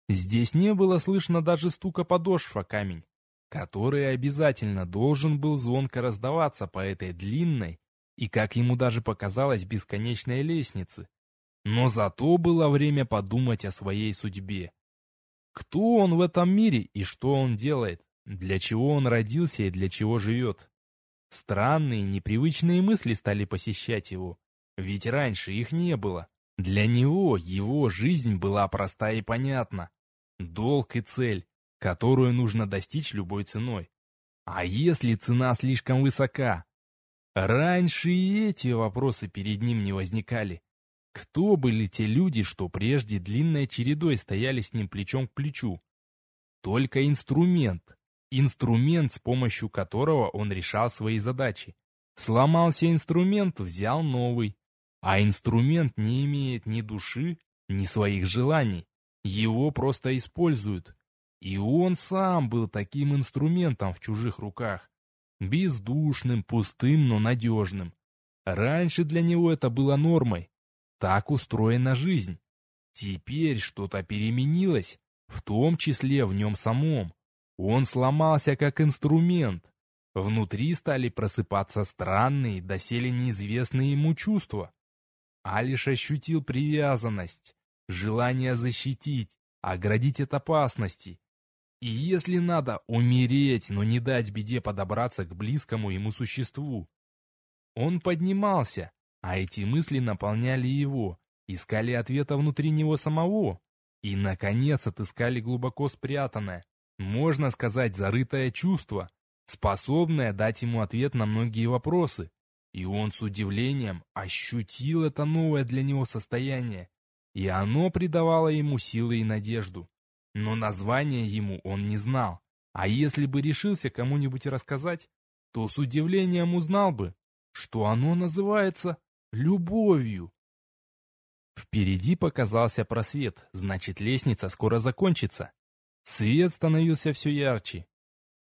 S1: Здесь не было слышно даже стука подошв камень, который обязательно должен был звонко раздаваться по этой длинной и, как ему даже показалось, бесконечной лестнице. Но зато было время подумать о своей судьбе. Кто он в этом мире и что он делает? Для чего он родился и для чего живет? Странные, непривычные мысли стали посещать его. Ведь раньше их не было. Для него его жизнь была проста и понятна. Долг и цель, которую нужно достичь любой ценой. А если цена слишком высока? Раньше и эти вопросы перед ним не возникали. Кто были те люди, что прежде длинной чередой стояли с ним плечом к плечу? Только инструмент. Инструмент, с помощью которого он решал свои задачи. Сломался инструмент, взял новый. А инструмент не имеет ни души, ни своих желаний. Его просто используют. И он сам был таким инструментом в чужих руках. Бездушным, пустым, но надежным. Раньше для него это было нормой. Так устроена жизнь. Теперь что-то переменилось, в том числе в нем самом. Он сломался как инструмент. Внутри стали просыпаться странные, доселе неизвестные ему чувства. Алиш ощутил привязанность, желание защитить, оградить от опасности. И если надо, умереть, но не дать беде подобраться к близкому ему существу. Он поднимался, а эти мысли наполняли его, искали ответа внутри него самого. И, наконец, отыскали глубоко спрятанное, можно сказать, зарытое чувство, способное дать ему ответ на многие вопросы. И он с удивлением ощутил это новое для него состояние. И оно придавало ему силы и надежду. Но название ему он не знал. А если бы решился кому-нибудь рассказать, то с удивлением узнал бы, что оно называется любовью. Впереди показался просвет, значит лестница скоро закончится. Свет становился все ярче.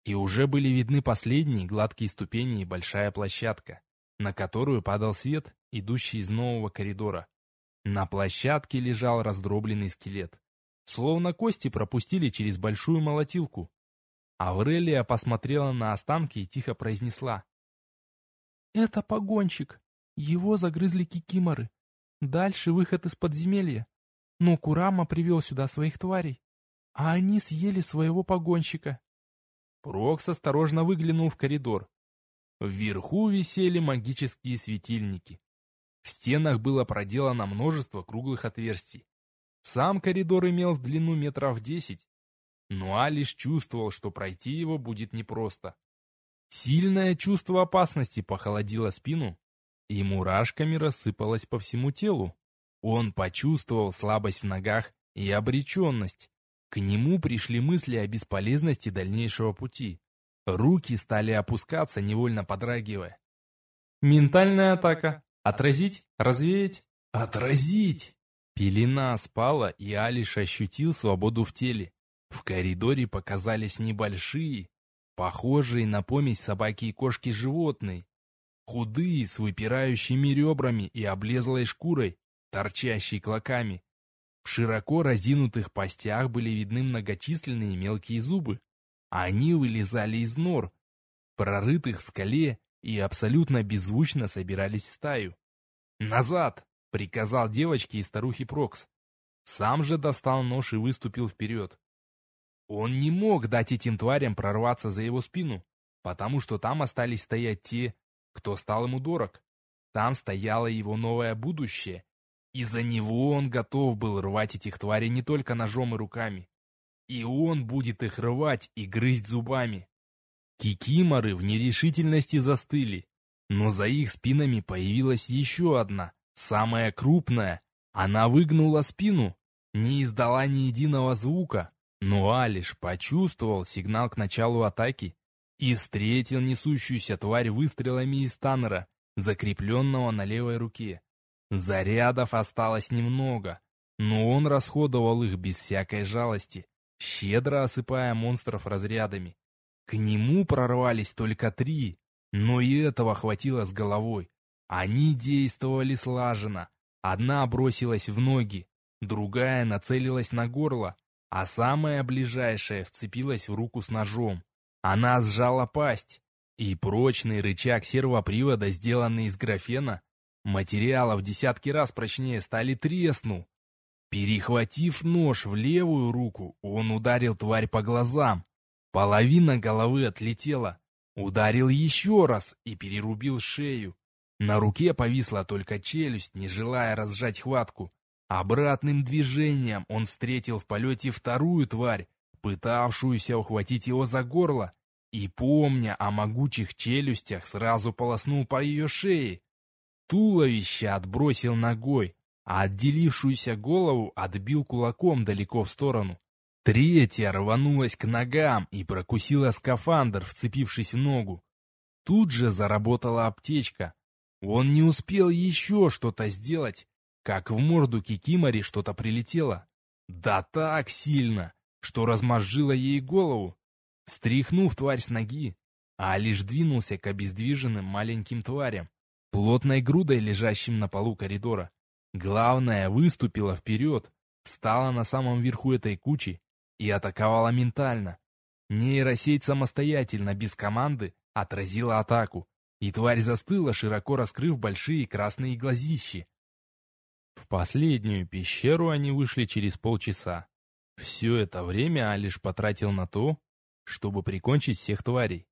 S1: И уже были видны последние гладкие ступени и большая площадка, на которую падал свет, идущий из нового коридора. На площадке лежал раздробленный скелет. словно кости пропустили через большую молотилку. Аврелия посмотрела на останки и тихо произнесла. «Это погонщик. Его загрызли кикиморы. Дальше выход из подземелья. Но Курама привел сюда своих тварей, а они съели своего погонщика». Прокс осторожно выглянул в коридор. Вверху висели магические светильники. В стенах было проделано множество круглых отверстий. Сам коридор имел в длину метров десять, но Алиш чувствовал, что пройти его будет непросто. Сильное чувство опасности похолодило спину, и мурашками рассыпалось по всему телу. Он почувствовал слабость в ногах и обреченность. К нему пришли мысли о бесполезности дальнейшего пути. Руки стали опускаться, невольно подрагивая. «Ментальная атака. Отразить? Развеять?» «Отразить!» Пелена спала, и Алиш ощутил свободу в теле. В коридоре показались небольшие, похожие на помесь собаки и кошки животные. Худые, с выпирающими ребрами и облезлой шкурой, торчащей клоками. В широко разинутых постях были видны многочисленные мелкие зубы. Они вылезали из нор, прорытых в скале, и абсолютно беззвучно собирались в стаю. «Назад!» — приказал девочке и старухе Прокс. Сам же достал нож и выступил вперед. Он не мог дать этим тварям прорваться за его спину, потому что там остались стоять те, кто стал ему дорог. Там стояло его новое будущее, и за него он готов был рвать этих тварей не только ножом и руками. И он будет их рвать и грызть зубами. Кикиморы в нерешительности застыли, но за их спинами появилась еще одна, самая крупная. Она выгнула спину, не издала ни единого звука, но Алиш почувствовал сигнал к началу атаки и встретил несущуюся тварь выстрелами из таннера, закрепленного на левой руке. Зарядов осталось немного, но он расходовал их без всякой жалости, щедро осыпая монстров разрядами. К нему прорвались только три, но и этого хватило с головой. Они действовали слаженно. Одна бросилась в ноги, другая нацелилась на горло, а самая ближайшая вцепилась в руку с ножом. Она сжала пасть, и прочный рычаг сервопривода, сделанный из графена, материала в десятки раз прочнее стали треснул. Перехватив нож в левую руку, он ударил тварь по глазам. Половина головы отлетела. Ударил еще раз и перерубил шею. На руке повисла только челюсть, не желая разжать хватку. Обратным движением он встретил в полете вторую тварь, пытавшуюся ухватить его за горло, и, помня о могучих челюстях, сразу полоснул по ее шее. Туловище отбросил ногой, а отделившуюся голову отбил кулаком далеко в сторону. Третья рванулась к ногам и прокусила скафандр, вцепившись в ногу. Тут же заработала аптечка, он не успел еще что-то сделать, как в морду Кикимори что-то прилетело. Да так сильно, что размозжило ей голову. Стряхнув тварь с ноги, а лишь двинулся к обездвиженным маленьким тварям, плотной грудой, лежащим на полу коридора. Главное, выступила вперед, встала на самом верху этой кучи и атаковала ментально. Нейросеть самостоятельно, без команды, отразила атаку, и тварь застыла, широко раскрыв большие красные глазищи. В последнюю пещеру они вышли через полчаса. Все это время Алиш потратил на то, чтобы прикончить всех тварей.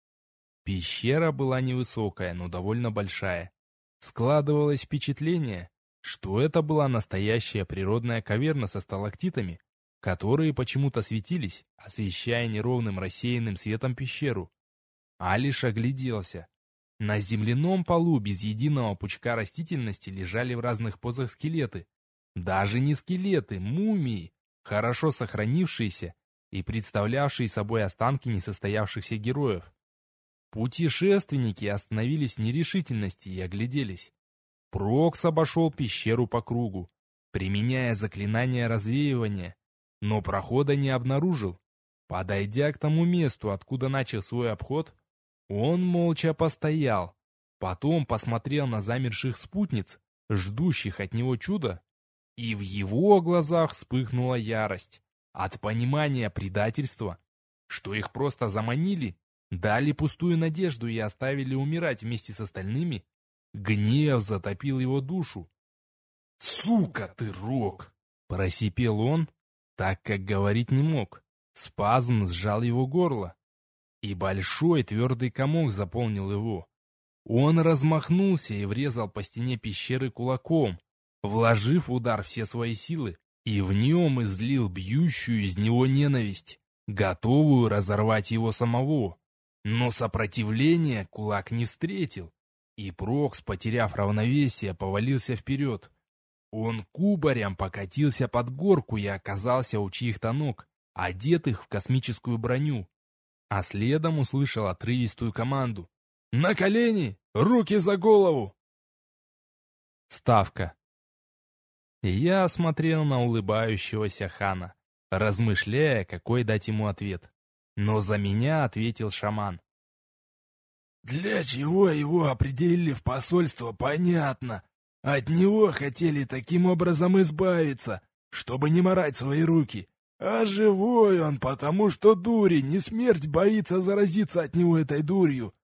S1: Пещера была невысокая, но довольно большая. Складывалось впечатление, что это была настоящая природная каверна со сталактитами, которые почему-то светились, освещая неровным рассеянным светом пещеру. Алиш огляделся. На земляном полу без единого пучка растительности лежали в разных позах скелеты. Даже не скелеты, мумии, хорошо сохранившиеся и представлявшие собой останки несостоявшихся героев. Путешественники остановились в нерешительности и огляделись. Прокс обошел пещеру по кругу, применяя заклинание развеивания, но прохода не обнаружил. Подойдя к тому месту, откуда начал свой обход, он молча постоял, потом посмотрел на замерших спутниц, ждущих от него чуда, и в его глазах вспыхнула ярость. От понимания предательства? Что их просто заманили? Дали пустую надежду и оставили умирать вместе с остальными? Гнев затопил его душу. «Сука ты, Рок!» — просипел он, так как говорить не мог. Спазм сжал его горло, и большой твердый комок заполнил его. Он размахнулся и врезал по стене пещеры кулаком, вложив в удар все свои силы, и в нем излил бьющую из него ненависть, готовую разорвать его самого. Но сопротивления кулак не встретил, и Прокс, потеряв равновесие, повалился вперед. Он кубарем покатился под горку и оказался у чьих-то ног, одетых в космическую броню. А следом услышал отрывистую команду. «На колени! Руки за голову!» Ставка. Я смотрел на улыбающегося хана, размышляя, какой дать ему ответ. Но за меня ответил шаман.
S3: «Для чего его определили в посольство, понятно. От него хотели таким образом избавиться, чтобы не морать свои руки. А живой он, потому что дури, не смерть боится заразиться от него этой дурью.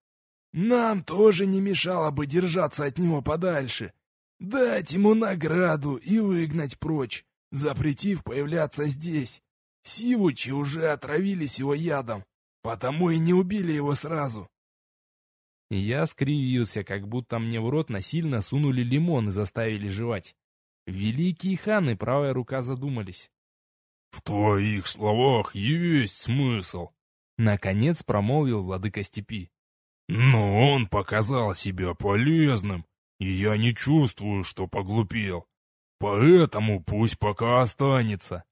S3: Нам тоже не мешало бы держаться от него подальше, дать ему награду и выгнать прочь, запретив появляться здесь. Сивучи уже отравились его ядом, потому и не убили его сразу.
S1: Я скривился, как будто мне в рот насильно сунули лимон и заставили жевать. Великие ханы, правая рука задумались.
S2: «В твоих словах есть смысл», —
S1: наконец промолвил владыка степи.
S2: «Но он показал себя полезным, и я не чувствую, что поглупел. Поэтому пусть пока останется».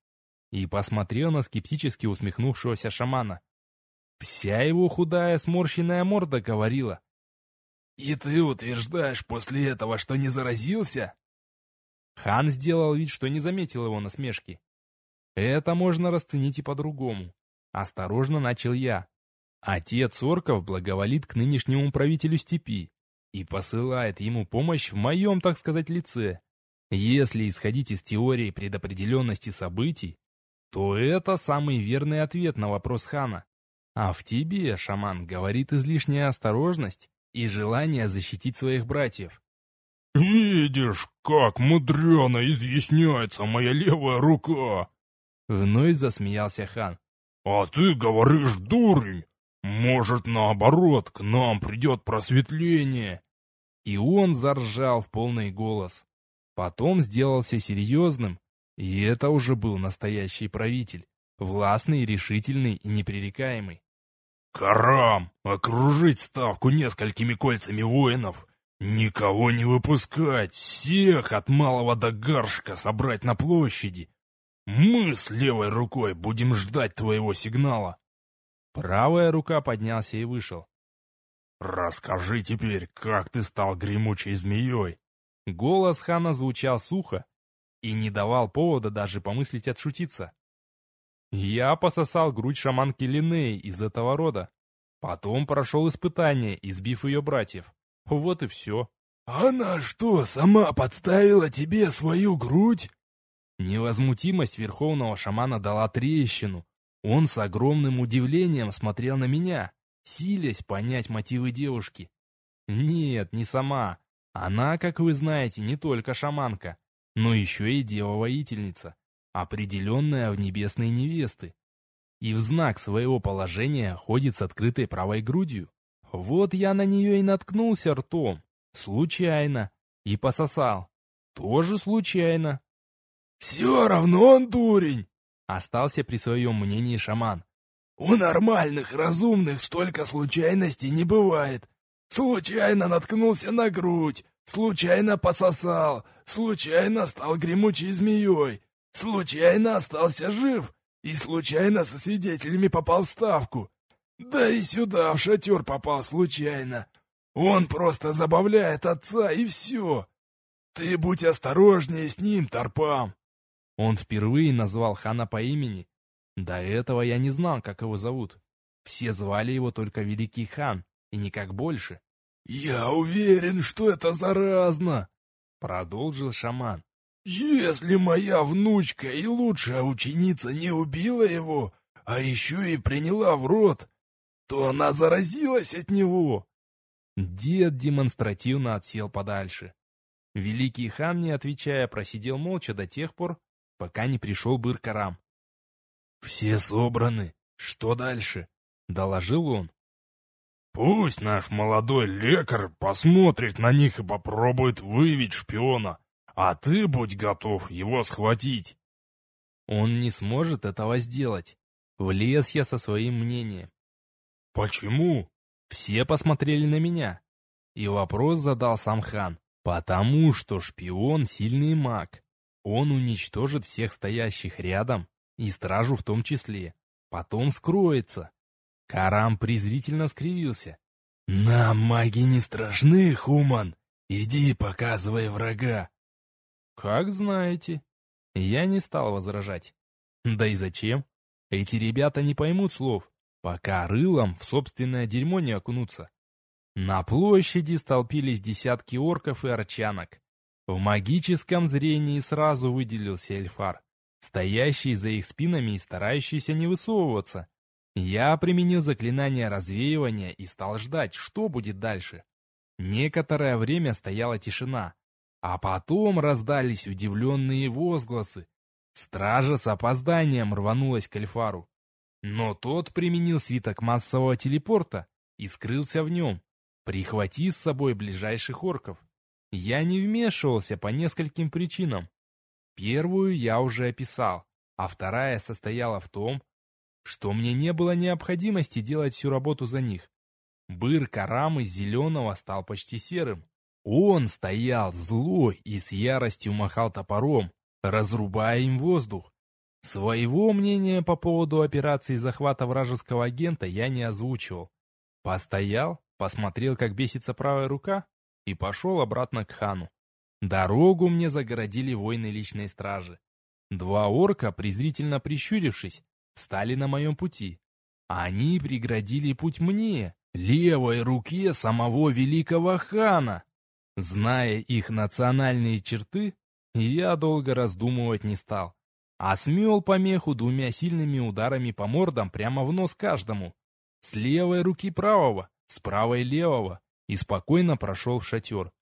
S1: И посмотрел на скептически усмехнувшегося шамана. Вся его худая сморщенная морда говорила.
S3: «И ты утверждаешь после этого, что не заразился?»
S1: Хан сделал вид, что не заметил его насмешки. Это можно расценить и по-другому. Осторожно начал я. Отец орков благоволит к нынешнему правителю степи и посылает ему помощь в моем, так сказать, лице. Если исходить из теории предопределенности событий, то это самый верный ответ на вопрос хана. А в тебе, шаман, говорит излишняя осторожность и желание защитить своих братьев.
S2: «Видишь, как мудрено изъясняется моя левая рука!»
S1: Вновь засмеялся хан.
S2: «А ты говоришь, дурень! Может, наоборот, к нам придет просветление!»
S1: И он заржал в полный голос. Потом сделался серьезным, и это уже был настоящий правитель, властный, решительный и непререкаемый.
S2: «Карам! Окружить ставку несколькими кольцами воинов! Никого не выпускать! Всех от малого до горшка собрать на площади! Мы с левой рукой будем ждать твоего сигнала!»
S1: Правая рука поднялся и вышел.
S2: «Расскажи теперь, как ты стал гремучей змеей?»
S1: Голос хана звучал сухо и не давал повода даже помыслить отшутиться. Я пососал грудь шаманки Линеи из этого рода. Потом прошел испытание, избив ее братьев. Вот и все.
S3: «Она что, сама подставила тебе свою грудь?»
S1: Невозмутимость верховного шамана дала трещину. Он с огромным удивлением смотрел на меня, силясь понять мотивы девушки. Нет, не сама. Она, как вы знаете, не только шаманка, но еще и дева-воительница определенная в небесные невесты, и в знак своего положения ходит с открытой правой грудью. Вот я на нее и наткнулся ртом, случайно, и пососал, тоже случайно.
S3: «Все равно он дурень!»
S1: — остался при своем мнении шаман.
S3: «У нормальных, разумных столько случайностей не бывает. Случайно наткнулся на грудь, случайно пососал, случайно стал гремучей змеей, Случайно остался жив и случайно со свидетелями попал в ставку. Да и сюда, в шатер попал случайно. Он просто забавляет отца, и все. Ты будь осторожнее с ним, Тарпам.
S1: Он впервые назвал хана по имени. До этого я не знал, как его зовут. Все звали его только Великий хан, и никак больше.
S3: «Я уверен, что это заразно!»
S1: Продолжил шаман.
S3: Если моя внучка и лучшая ученица не убила его, а еще и приняла в рот, то она заразилась от него.
S1: Дед демонстративно отсел подальше. Великий хан, не отвечая, просидел молча до тех пор, пока не пришел Быр-Карам.
S3: «Все собраны. Что дальше?» — доложил он.
S2: «Пусть наш молодой лекарь посмотрит на них и попробует выявить шпиона, а ты будь готов его схватить».
S1: «Он не сможет этого сделать. Влез я со своим мнением».
S2: «Почему?»
S1: Все посмотрели на меня. И вопрос задал сам хан. Потому что шпион — сильный маг. Он уничтожит всех стоящих рядом, и стражу в том числе. Потом скроется. Карам презрительно скривился.
S3: «Нам маги не страшны, Хуман. Иди, показывай врага».
S1: «Как знаете». Я не стал возражать. Да и зачем? Эти ребята не поймут слов пока рылом в собственное дерьмо не окунуться. На площади столпились десятки орков и арчанок. В магическом зрении сразу выделился эльфар, стоящий за их спинами и старающийся не высовываться. Я применил заклинание развеивания и стал ждать, что будет дальше. Некоторое время стояла тишина, а потом раздались удивленные возгласы. Стража с опозданием рванулась к эльфару. Но тот применил свиток массового телепорта и скрылся в нем, прихватив с собой ближайших орков. Я не вмешивался по нескольким причинам. Первую я уже описал, а вторая состояла в том, что мне не было необходимости делать всю работу за них. Быр Карам из зеленого стал почти серым. Он стоял злой и с яростью махал топором, разрубая им воздух. Своего мнения по поводу операции захвата вражеского агента я не озвучивал. Постоял, посмотрел, как бесится правая рука, и пошел обратно к хану. Дорогу мне загородили воины личной стражи. Два орка, презрительно прищурившись, встали на моем пути. Они преградили путь мне, левой руке самого великого хана. Зная их национальные черты, я долго раздумывать не стал а смел помеху двумя сильными ударами по мордам прямо в нос каждому. С левой руки правого, с правой левого, и спокойно прошел в шатер.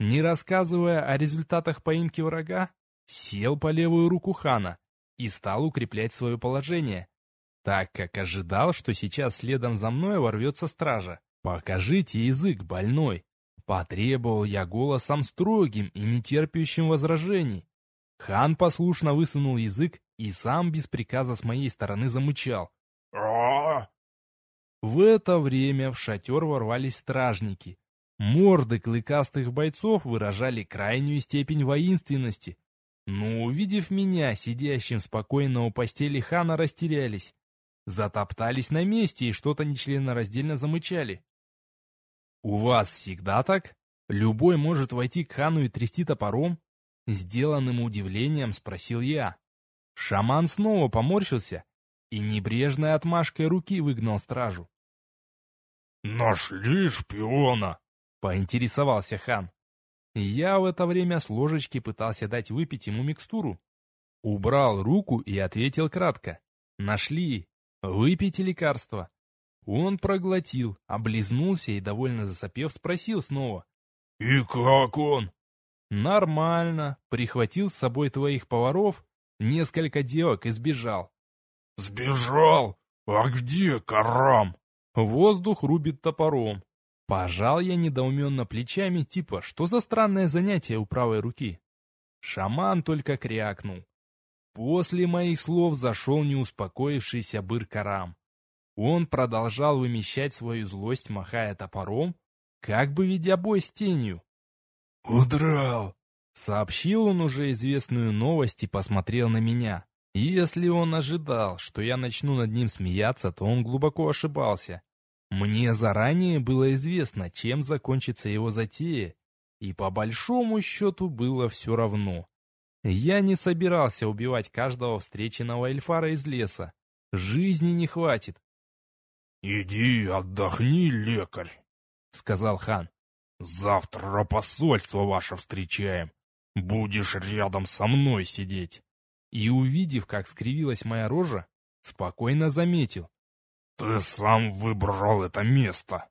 S1: Не рассказывая о результатах поимки врага, сел по левую руку хана и стал укреплять свое положение, так как ожидал, что сейчас следом за мной ворвется стража. «Покажите язык, больной!» Потребовал я голосом строгим и нетерпящим возражений. Хан послушно высунул язык и сам без приказа с моей стороны замычал. В это время в шатер ворвались стражники. Морды клыкастых бойцов выражали крайнюю степень воинственности. Но, увидев меня, сидящим спокойно у постели хана, растерялись. Затоптались на месте и что-то нечленораздельно замычали. «У вас всегда так? Любой может войти к хану и трясти топором?» Сделанным удивлением спросил я. Шаман снова поморщился и небрежной отмашкой руки выгнал стражу.
S2: «Нашли шпиона!»
S1: — поинтересовался хан. Я в это время с ложечки пытался дать выпить ему микстуру. Убрал руку и ответил кратко. «Нашли. Выпейте лекарство». Он проглотил, облизнулся и, довольно засопев, спросил снова.
S2: «И как он?»
S1: Нормально. Прихватил с собой твоих поваров, несколько девок и сбежал.
S2: Сбежал? А где Карам?
S1: Воздух рубит топором. Пожал я недоуменно плечами, типа, что за странное занятие у правой руки? Шаман только крякнул. После моих слов зашел неуспокоившийся быр-карам. Он продолжал вымещать свою злость, махая топором, как бы ведя бой с тенью.
S3: «Удрал!»
S1: Сообщил он уже известную новость и посмотрел на меня. если он ожидал, что я начну над ним смеяться, то он глубоко ошибался. Мне заранее было известно, чем закончится его затея, и по большому счету было все равно. Я не собирался убивать каждого встреченного эльфара из леса. Жизни не хватит.
S2: «Иди отдохни, лекарь», —
S1: сказал хан.
S2: Завтра посольство ваше встречаем. Будешь рядом со мной сидеть.
S1: И увидев, как скривилась моя рожа, спокойно заметил.
S2: Ты сам выбрал это место.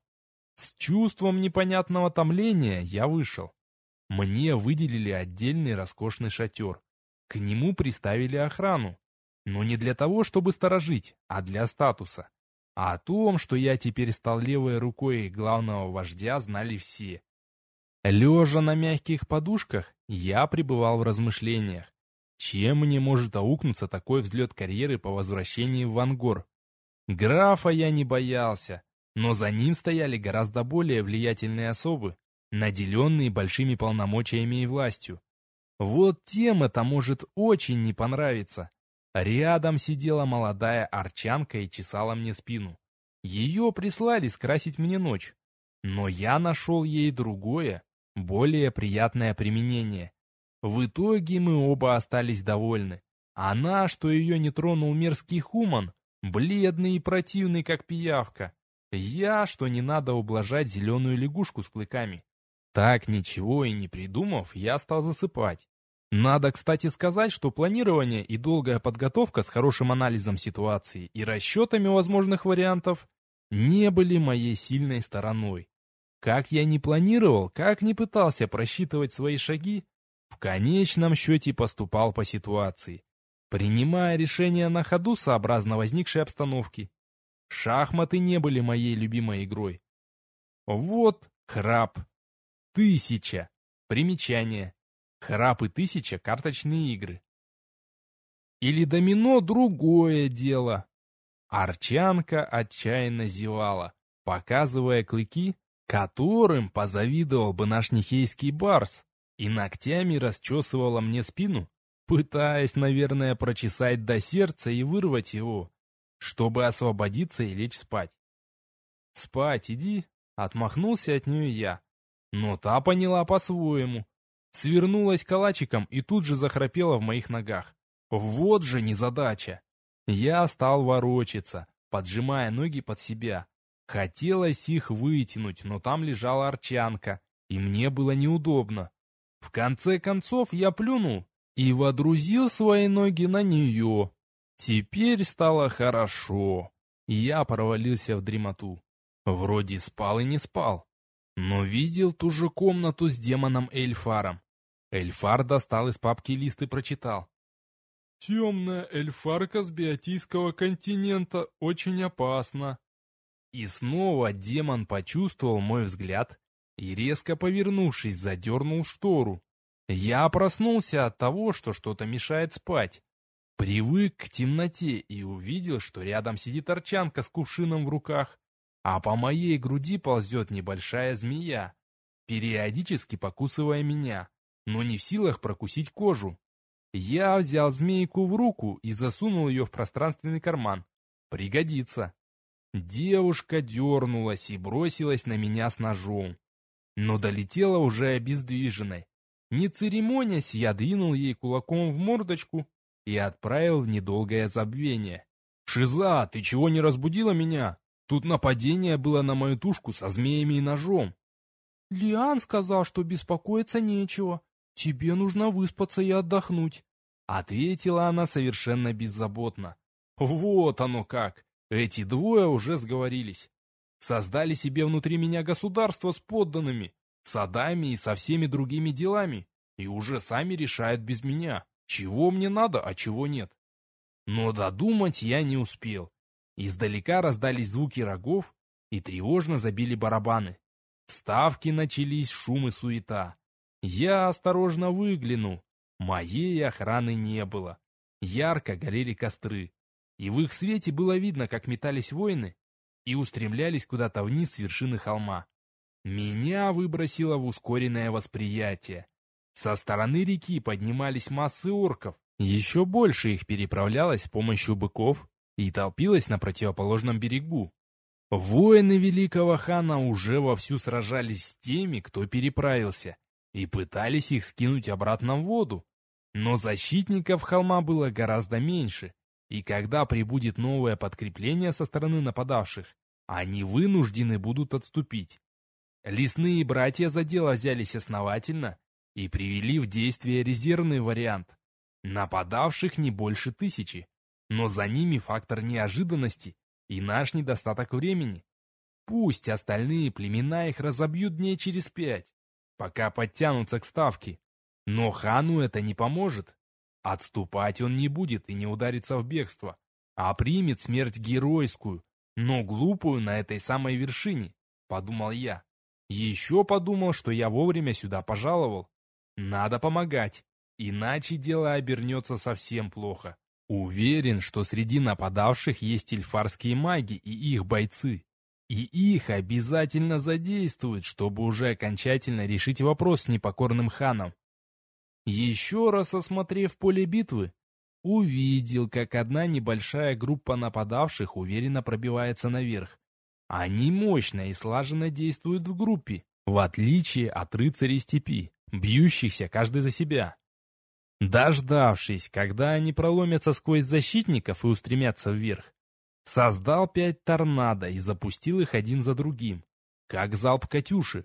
S1: С чувством непонятного томления я вышел. Мне выделили отдельный роскошный шатер. К нему приставили охрану. Но не для того, чтобы сторожить, а для статуса. А о том, что я теперь стал левой рукой главного вождя, знали все. Лежа на мягких подушках, я пребывал в размышлениях. Чем мне может аукнуться такой взлет карьеры по возвращении в Вангор? Графа я не боялся, но за ним стояли гораздо более влиятельные особы, наделенные большими полномочиями и властью. Вот тем это может очень не понравиться. Рядом сидела молодая арчанка и чесала мне спину. Ее прислали скрасить мне ночь. Но я нашел ей другое, более приятное применение. В итоге мы оба остались довольны. Она, что ее не тронул мерзкий хуман, бледный и противный, как пиявка. Я, что не надо ублажать зеленую лягушку с клыками. Так ничего и не придумав, я стал засыпать. Надо, кстати, сказать, что планирование и долгая подготовка с хорошим анализом ситуации и расчетами возможных вариантов не были моей сильной стороной. Как я не планировал, как не пытался просчитывать свои шаги, в конечном счете поступал по ситуации, принимая решения на ходу сообразно возникшей обстановки. Шахматы не были моей любимой игрой. Вот храп. Тысяча. Примечание. Храп и тысяча — карточные игры. Или домино — другое дело. Арчанка отчаянно зевала, показывая клыки, которым позавидовал бы наш нихейский барс, и ногтями расчесывала мне спину, пытаясь, наверное, прочесать до сердца и вырвать его, чтобы освободиться и лечь спать. «Спать иди», — отмахнулся от нее я. Но та поняла по-своему. Свернулась калачиком и тут же захрапела в моих ногах. Вот же незадача. Я стал ворочаться, поджимая ноги под себя. Хотелось их вытянуть, но там лежала арчанка, и мне было неудобно. В конце концов я плюнул и водрузил свои ноги на нее. Теперь стало хорошо. Я провалился в дремоту. Вроде спал и не спал. Но видел ту же комнату с демоном Эльфаром. Эльфар достал из папки лист и прочитал. «Темная эльфарка с биотийского континента очень опасна. И снова демон почувствовал мой взгляд и, резко повернувшись, задернул штору. Я проснулся от того, что что-то мешает спать. Привык к темноте и увидел, что рядом сидит арчанка с кувшином в руках, а по моей груди ползет небольшая змея, периодически покусывая меня, но не в силах прокусить кожу. Я взял змейку в руку и засунул ее в пространственный карман. Пригодится. Девушка дернулась и бросилась на меня с ножом. Но долетела уже обездвиженной. Не церемонясь, я двинул ей кулаком в мордочку и отправил в недолгое забвение. «Шиза, ты чего не разбудила меня? Тут нападение было на мою тушку со змеями и ножом».
S4: «Лиан сказал, что беспокоиться нечего. Тебе нужно выспаться и отдохнуть», —
S1: ответила она совершенно беззаботно. «Вот оно как! Эти двое уже сговорились. Создали себе внутри меня государство с подданными, садами и со всеми другими делами, и уже сами решают без меня, чего мне надо, а чего нет. Но додумать я не успел. Издалека раздались звуки рогов, и тревожно забили барабаны. В ставке начались шум и суета. Я осторожно выглянул. Моей охраны не было. Ярко горели костры и в их свете было видно, как метались воины и устремлялись куда-то вниз с вершины холма. Меня выбросило в ускоренное восприятие. Со стороны реки поднимались массы орков, еще больше их переправлялось с помощью быков и толпилось на противоположном берегу. Воины великого хана уже вовсю сражались с теми, кто переправился, и пытались их скинуть обратно в воду. Но защитников холма было гораздо меньше, и когда прибудет новое подкрепление со стороны нападавших, они вынуждены будут отступить. Лесные братья за дело взялись основательно и привели в действие резервный вариант. Нападавших не больше тысячи, но за ними фактор неожиданности и наш недостаток времени. Пусть остальные племена их разобьют дней через пять, пока подтянутся к ставке. Но хану это не поможет. Отступать он не будет и не ударится в бегство, а примет смерть геройскую, но глупую на этой самой вершине, подумал я. Еще подумал, что я вовремя сюда пожаловал. Надо помогать, иначе дело обернется совсем плохо. Уверен, что среди нападавших есть эльфарские маги и их бойцы. И их обязательно задействуют, чтобы уже окончательно решить вопрос с непокорным ханом. Еще раз осмотрев поле битвы, увидел, как одна небольшая группа нападавших уверенно пробивается наверх. Они мощно и слаженно действуют в группе, в отличие от рыцарей степи, бьющихся каждый за себя. Дождавшись, когда они проломятся сквозь защитников и устремятся вверх, создал пять торнадо и запустил их один за другим, как залп «Катюши».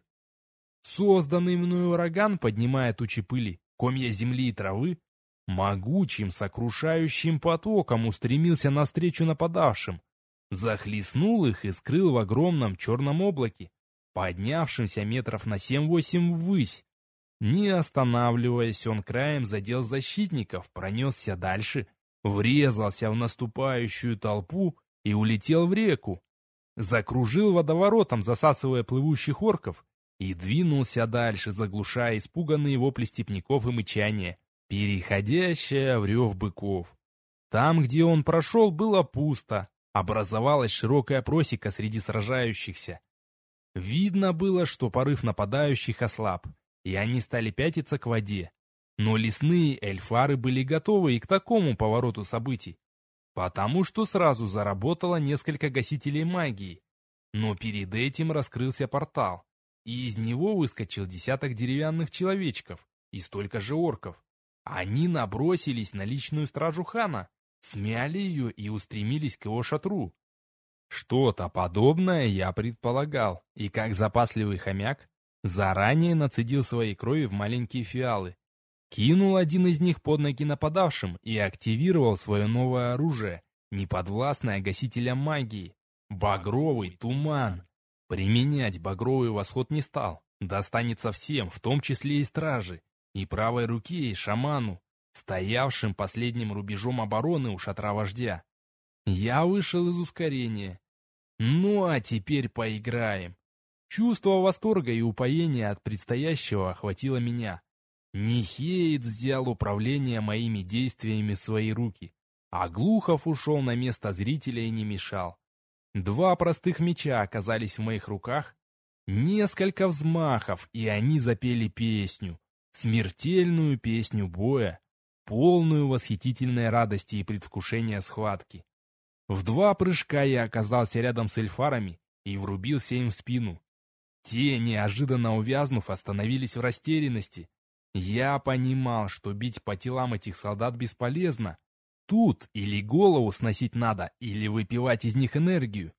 S1: Созданный мною ураган поднимает тучи пыли, комья земли и травы, могучим сокрушающим потоком устремился навстречу нападавшим, захлестнул их и скрыл в огромном черном облаке, поднявшемся метров на семь-восемь ввысь. Не останавливаясь, он краем задел защитников, пронесся дальше, врезался в наступающую толпу и улетел в реку. Закружил водоворотом, засасывая плывущих орков, и двинулся дальше, заглушая испуганные вопли степняков и мычания, переходящее в рев быков. Там, где он прошел, было пусто, образовалась широкая просека среди сражающихся. Видно было, что порыв нападающих ослаб, и они стали пятиться к воде. Но лесные эльфары были готовы и к такому повороту событий, потому что сразу заработало несколько гасителей магии. Но перед этим раскрылся портал, и из него выскочил десяток деревянных человечков и столько же орков. Они набросились на личную стражу хана, смяли ее и устремились к его шатру. Что-то подобное я предполагал, и как запасливый хомяк, заранее нацедил своей крови в маленькие фиалы. Кинул один из них под ноги нападавшим и активировал свое новое оружие, неподвластное гасителям магии. Багровый туман. Применять багровый восход не стал. Достанется всем, в том числе и стражи, и правой руке, и шаману, стоявшим последним рубежом обороны у шатра вождя. Я вышел из ускорения. Ну а теперь поиграем. Чувство восторга и упоения от предстоящего охватило меня. Нихеец взял управление моими действиями в свои руки, а Глухов ушел на место зрителя и не мешал. Два простых меча оказались в моих руках, несколько взмахов, и они запели песню, смертельную песню боя, полную восхитительной радости и предвкушения схватки. В два прыжка я оказался рядом с эльфарами и врубился им в спину. Те, неожиданно увязнув, остановились в растерянности. Я понимал, что бить по телам этих солдат бесполезно. Тут или голову сносить надо, или выпивать из них энергию.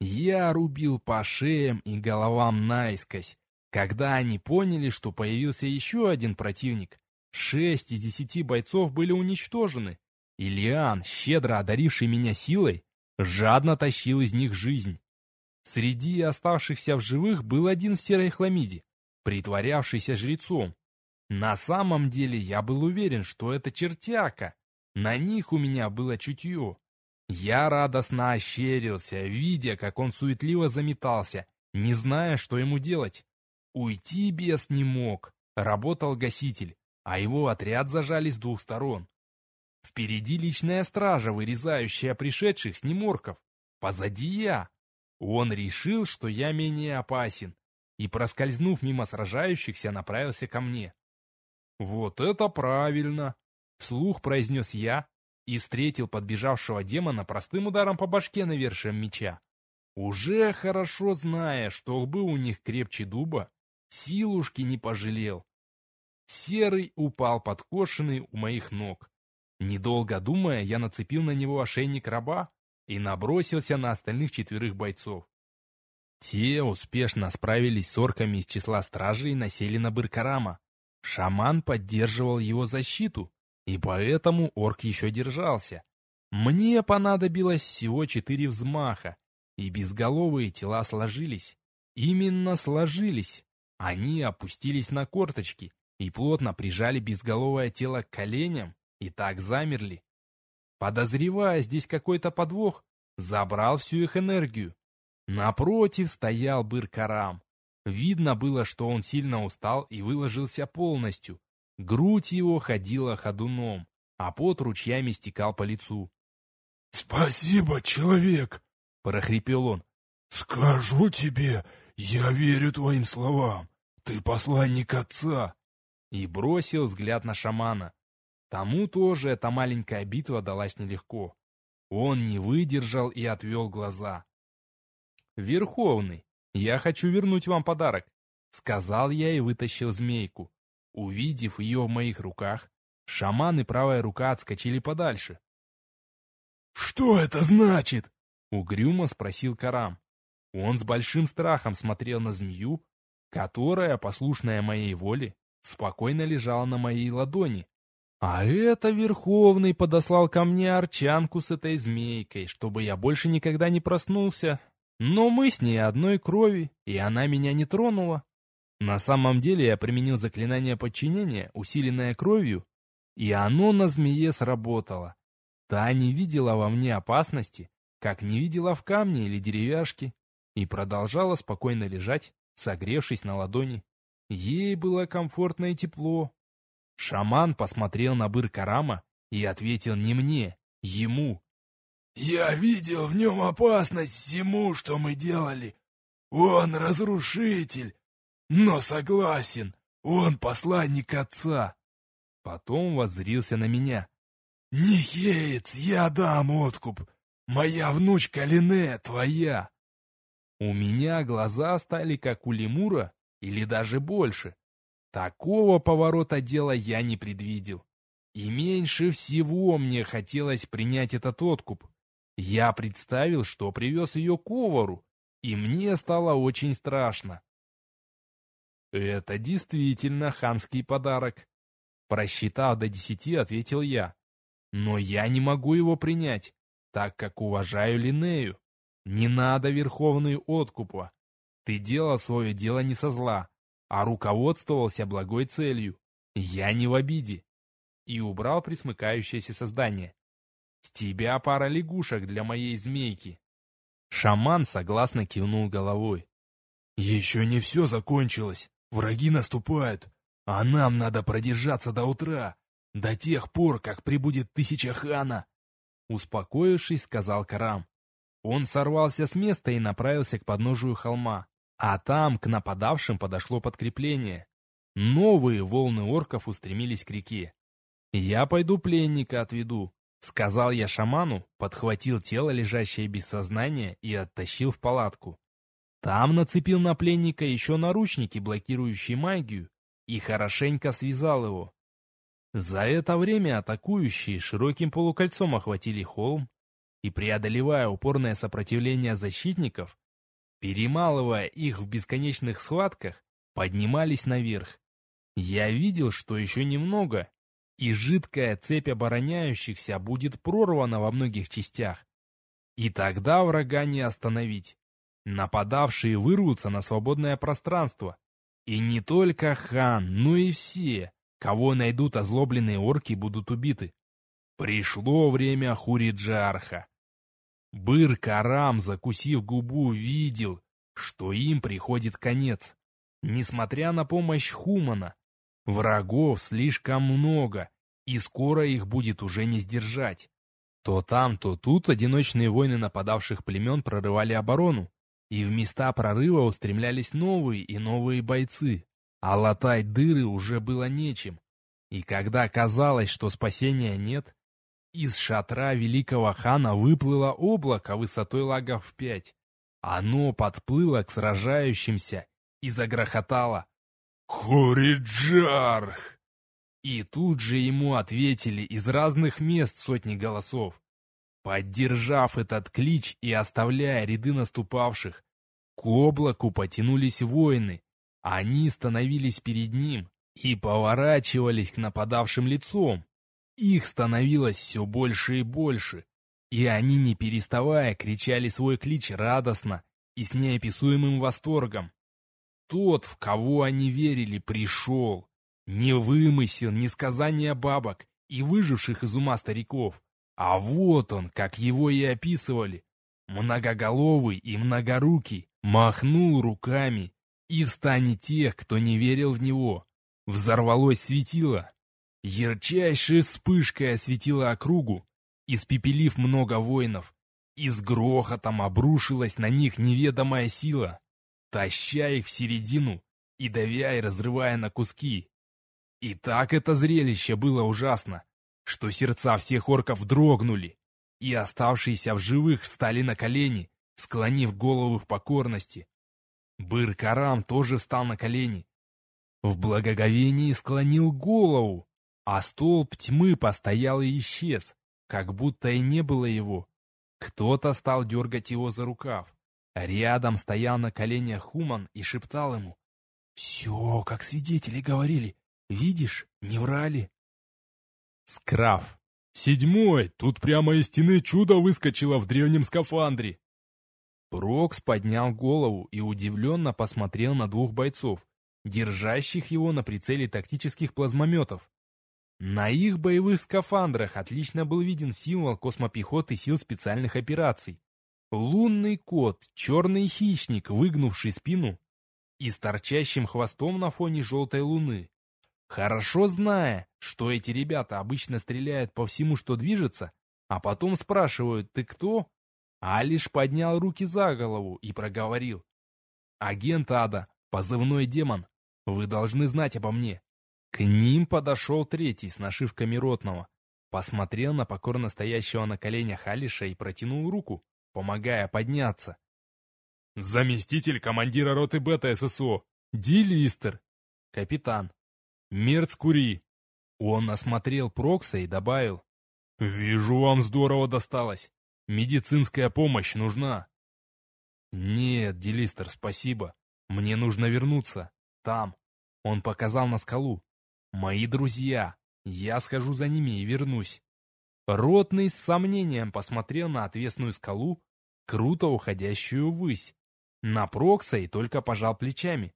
S1: Я рубил по шеям и головам наискось, когда они поняли, что появился еще один противник, шесть из десяти бойцов были уничтожены. Ильян, щедро одаривший меня силой, жадно тащил из них жизнь. Среди оставшихся в живых был один в серой хламиде, притворявшийся жрецом. На самом деле я был уверен, что это чертяка. На них у меня было чутье. Я радостно ощерился, видя, как он суетливо заметался, не зная, что ему делать. Уйти бес не мог. Работал гаситель, а его отряд зажали с двух сторон. Впереди личная стража, вырезающая пришедших с неморков. Позади я. Он решил, что я менее опасен, и, проскользнув мимо сражающихся, направился ко мне. «Вот это правильно!» — вслух произнес я и встретил подбежавшего демона простым ударом по башке навершием меча. Уже хорошо зная, что лбы у них крепче дуба, Силушки не пожалел. Серый упал подкошенный у моих ног. Недолго думая, я нацепил на него ошейник раба и набросился на остальных четверых бойцов. Те успешно справились с орками из числа стражей и насели на Быркарама. Шаман поддерживал его защиту, и поэтому орк еще держался. Мне понадобилось всего четыре взмаха, и безголовые тела сложились. Именно сложились. Они опустились на корточки и плотно прижали безголовое тело к коленям и так замерли. Подозревая здесь какой-то подвох, забрал всю их энергию. Напротив стоял Быр-Карам. Видно было, что он сильно устал и выложился полностью. Грудь его ходила ходуном, а пот ручьями стекал по лицу.
S3: «Спасибо, человек!»
S1: — прохрипел он.
S3: «Скажу тебе, я верю твоим словам. Ты посланник отца!»
S1: И бросил взгляд на шамана. Тому тоже эта маленькая битва далась нелегко. Он не выдержал и отвел глаза. «Верховный, я хочу вернуть вам подарок», — сказал я и вытащил змейку. Увидев ее в моих руках, шаман и правая рука отскочили подальше.
S3: «Что это значит?»
S1: — угрюмо спросил Карам. Он с большим страхом смотрел на змею, которая, послушная моей воле, спокойно лежала на моей ладони. А это Верховный подослал ко мне арчанку с этой змейкой, чтобы я больше никогда не проснулся. Но мы с ней одной крови, и она меня не тронула. На самом деле я применил заклинание подчинения, усиленное кровью, и оно на змее сработало. Та не видела во мне опасности, как не видела в камне или деревяшке и продолжала спокойно лежать, согревшись на ладони. Ей было комфортно и тепло. Шаман посмотрел на Быр-Карама и ответил не мне, ему.
S3: «Я видел в нем опасность всему, что мы делали. Он разрушитель, но согласен, он посланник отца».
S1: Потом воззрился на меня.
S3: «Нихеец, я дам откуп. Моя внучка Лине твоя.
S1: У меня глаза стали как у лемура, или даже больше. Такого поворота дела я не предвидел. И меньше всего мне хотелось принять этот откуп. Я представил, что привез ее к Овару, и мне стало очень страшно. Это действительно ханский подарок. Просчитав до десяти, ответил я. Но я не могу его принять, так как уважаю Линею. Не надо верховную откупа. Ты делал свое дело не со зла, а руководствовался благой целью. Я не в обиде. И убрал присмыкающееся создание. С тебя пара лягушек для моей змейки. Шаман согласно кивнул головой.
S3: Еще не все закончилось. Враги наступают. А нам надо продержаться до утра. До тех пор, как прибудет тысяча хана.
S1: Успокоившись, сказал Карам. Он сорвался с места и направился к подножию холма. А там к нападавшим подошло подкрепление. Новые волны орков устремились к реке. «Я пойду пленника отведу», — сказал я шаману, подхватил тело, лежащее без сознания, и оттащил в палатку. Там нацепил на пленника еще наручники, блокирующие магию, и хорошенько связал его. За это время атакующие широким полукольцом охватили холм, и, преодолевая упорное сопротивление защитников, перемалывая их в бесконечных схватках, поднимались наверх. Я видел, что еще немного, и жидкая цепь обороняющихся будет прорвана во многих частях. И тогда врага не остановить. Нападавшие вырвутся на свободное пространство. И не только хан, но и все, кого найдут озлобленные орки, будут убиты. Пришло время Хуриджарха. Быр-Карам, закусив губу, видел, что им приходит конец. Несмотря на помощь Хумана, врагов слишком много, и скоро их будет уже не сдержать. То там, то тут одиночные войны нападавших племен прорывали оборону, и в места прорыва устремлялись новые и новые бойцы, а латать дыры уже было нечем. И когда казалось, что спасения нет, из шатра великого хана выплыло облако высотой лагов в пять. Оно подплыло к сражающимся и загрохотало.
S3: «Хуриджарх!»
S1: И тут же ему ответили из разных мест сотни голосов. Поддержав этот клич и оставляя ряды наступавших, к облаку потянулись воины. Они становились перед ним, и поворачивались к нападавшим лицом. Их становилось все больше и больше, и они, не переставая, кричали свой клич радостно и с неописуемым восторгом. Тот, в кого они верили, пришел. Не вымысел, не сказания бабок и выживших из ума стариков. А вот он, как его и описывали. Многоголовый и многорукий, махнул руками, и встане тех, кто не верил в него. Взорвалось светило. Ярчайшая вспышка осветила округу, испепелив много воинов, и с грохотом обрушилась на них неведомая сила, таща их в середину и давя и разрывая на куски. И так это зрелище было ужасно, что сердца всех орков дрогнули, и оставшиеся в живых встали на колени, склонив головы в покорности. Быр-Карам тоже встал на колени. В благоговении склонил голову, а столб тьмы постоял и исчез, как будто и не было его. Кто-то стал дергать его за рукав. Рядом стоял на коленях Хуман и шептал ему. «Все, как свидетели говорили. Видишь, не врали».
S2: Скраф. Седьмой. Тут прямо из стены чудо выскочило в древнем скафандре.
S1: Прокс поднял голову и удивленно посмотрел на двух бойцов, держащих его на прицеле тактических плазмометов. На их боевых скафандрах отлично был виден символ космопехоты сил специальных операций. Лунный кот, черный хищник, выгнувший спину и с торчащим хвостом на фоне желтой луны. Хорошо зная, что эти ребята обычно стреляют по всему, что движется, а потом спрашивают «ты кто?», Алиш поднял руки за голову и проговорил. «Агент Ада, позывной демон, вы должны знать обо мне. К ним подошел третий с нашивками ротного. Посмотрел на покорно стоящего на коленях Алиша и протянул руку, помогая подняться.
S2: «Заместитель командира роты Бета ССО, Ди Листер,
S1: капитан, Мерц Кури». Он осмотрел Прокса и добавил.
S2: «Вижу, вам здорово досталось. Медицинская помощь нужна».
S1: «Нет, Дилистер, спасибо. Мне нужно вернуться. Там». Он показал на скалу. Мои друзья. Я схожу за ними и вернусь. Ротный с сомнением посмотрел на отвесную скалу, круто уходящую ввысь. На Прокса и только пожал плечами.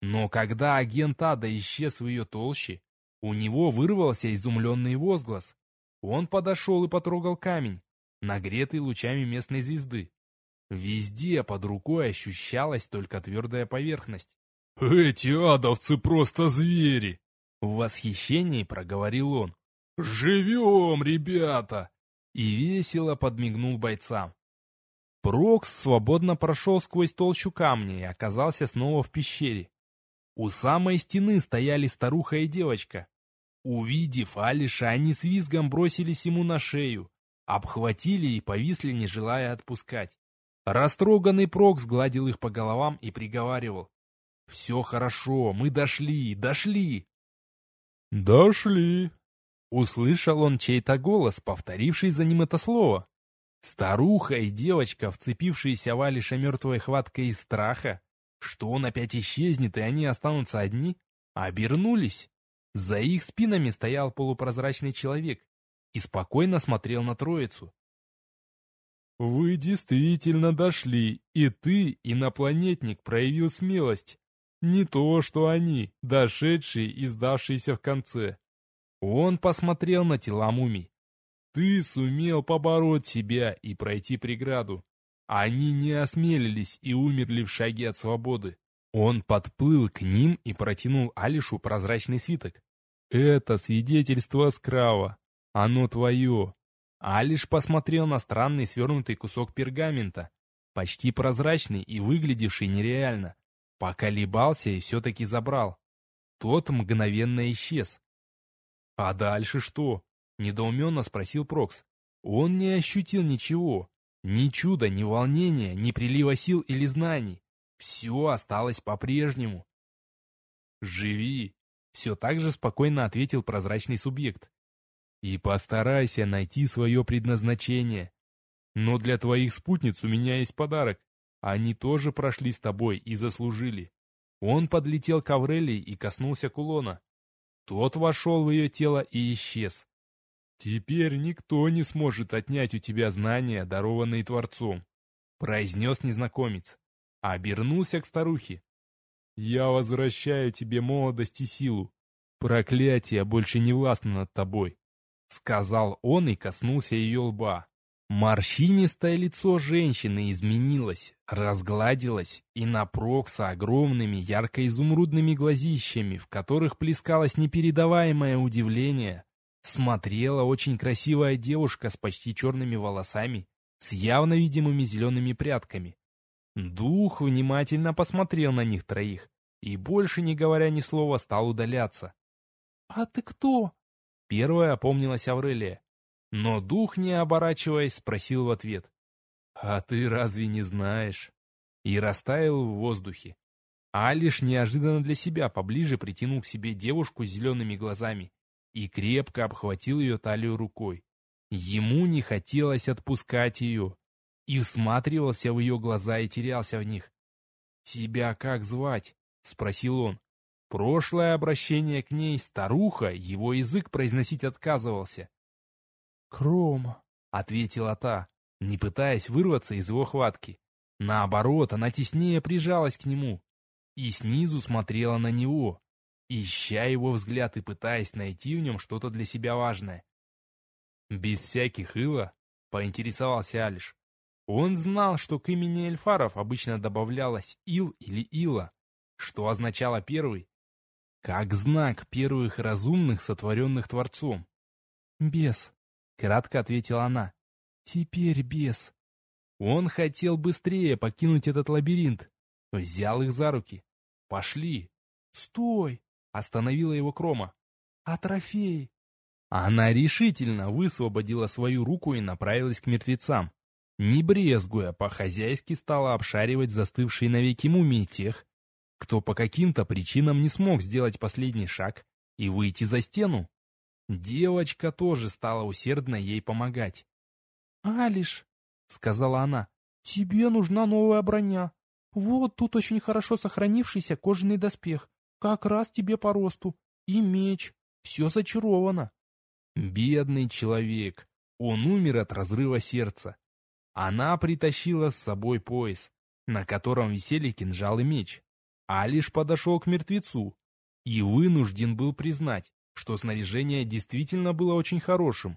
S1: Но когда агент Ада исчез в ее толще, у него вырвался изумленный возглас. Он подошел и потрогал камень, нагретый лучами местной звезды. Везде под рукой ощущалась только твердая поверхность.
S2: «Эти адовцы просто звери!»
S1: В восхищении проговорил он.
S2: «Живем, ребята!»
S1: И весело подмигнул бойцам. Прокс свободно прошел сквозь толщу камня и оказался снова в пещере. У самой стены стояли старуха и девочка. Увидев Алиша, они с визгом бросились ему на шею, обхватили и повисли, не желая отпускать. Растроганный Прокс гладил их по головам и приговаривал. «Все хорошо, мы дошли, дошли!»
S2: «Дошли!»
S1: Услышал он чей-то голос, повторивший за ним это слово. Старуха и девочка, вцепившиеся в Алиша мертвой хваткой из страха, что он опять исчезнет и они останутся одни, обернулись. За их спинами стоял полупрозрачный человек и спокойно смотрел на троицу.
S2: «Вы действительно дошли, и ты, инопланетник, проявил смелость. Не то, что они, дошедшие и сдавшиеся в конце. Он посмотрел на тела мумий. Ты сумел побороть себя и пройти преграду. Они не осмелились и умерли в шаге от свободы.
S1: Он подплыл к ним и протянул Алишу прозрачный свиток. «Это свидетельство Скрава. Оно твое». Алиш посмотрел на странный свернутый кусок пергамента, почти прозрачный и выглядевший нереально. Поколебался и все-таки забрал. Тот мгновенно исчез. «А дальше что?» — недоуменно спросил Прокс. Он не ощутил ничего. Ни чуда, ни волнения, ни прилива сил или знаний. Все осталось по-прежнему. «Живи!» — все так же спокойно ответил прозрачный субъект. «И постарайся найти свое предназначение. Но для твоих спутниц у меня есть подарок. Они тоже прошли с тобой и заслужили. Он подлетел к Аврелии и коснулся кулона. Тот вошел в ее тело и исчез. «Теперь никто не сможет отнять у тебя знания, дарованные Творцом», — произнес незнакомец. Обернулся к старухе. «Я возвращаю тебе молодость и силу. Проклятие больше не властно над тобой», — сказал он и коснулся ее лба. Морщинистое лицо женщины изменилось, разгладилось и напрокса огромными ярко-изумрудными глазищами, в которых плескалось непередаваемое удивление. Смотрела очень красивая девушка с почти черными волосами, с явно видимыми зелеными прядками. Дух внимательно посмотрел на них троих и, больше не говоря ни слова, стал удаляться.
S4: «А ты кто?»
S1: Первая опомнилась Аврелия. Но дух, не оборачиваясь, спросил в ответ. «А ты разве не знаешь?» И растаял в воздухе. А лишь неожиданно для себя поближе притянул к себе девушку с зелеными глазами и крепко обхватил ее талию рукой. Ему не хотелось отпускать ее. И всматривался в ее глаза и терялся в них. «Тебя как звать?» — спросил он. Прошлое обращение к ней старуха, его язык произносить отказывался.
S4: «Крома», —
S1: ответила та, не пытаясь вырваться из его хватки. Наоборот, она теснее прижалась к нему и снизу смотрела на него, ища его взгляд и пытаясь найти в нем что-то для себя важное. Без всяких ила, поинтересовался Алиш. Он знал, что к имени эльфаров обычно добавлялось «ил» или «ила», что означало «первый», как знак первых разумных, сотворенных Творцом.
S4: «Бес»,
S1: Кратко ответила она.
S4: «Теперь бес».
S1: Он хотел быстрее покинуть этот лабиринт. Взял их за руки. «Пошли».
S4: «Стой!»
S1: — остановила его Крома.
S4: «А трофей?»
S1: Она решительно высвободила свою руку и направилась к мертвецам. Не брезгуя, по-хозяйски стала обшаривать застывшие навеки мумии тех, кто по каким-то причинам не смог сделать последний шаг и выйти за стену. Девочка тоже стала усердно ей помогать.
S4: «Алиш», — сказала она, — «тебе нужна новая броня. Вот тут очень хорошо сохранившийся кожаный доспех, как раз тебе по росту, и меч. Все зачаровано».
S1: Бедный человек. Он умер от разрыва сердца. Она притащила с собой пояс, на котором висели кинжал и меч. Алиш подошел к мертвецу и вынужден был признать, что снаряжение действительно было очень хорошим.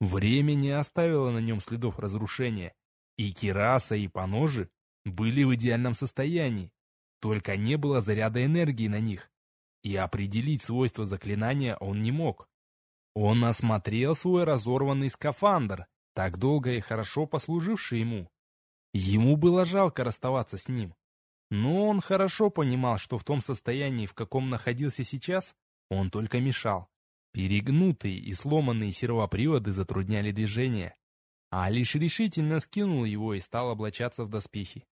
S1: Время не оставило на нем следов разрушения, и кираса, и поножи были в идеальном состоянии, только не было заряда энергии на них, и определить свойства заклинания он не мог. Он осмотрел свой разорванный скафандр, так долго и хорошо послуживший ему. Ему было жалко расставаться с ним. Но он хорошо понимал, что в том состоянии, в каком находился сейчас, он только мешал. Перегнутые и сломанные сервоприводы затрудняли движение, а лишь решительно скинул его и стал облачаться в доспехи.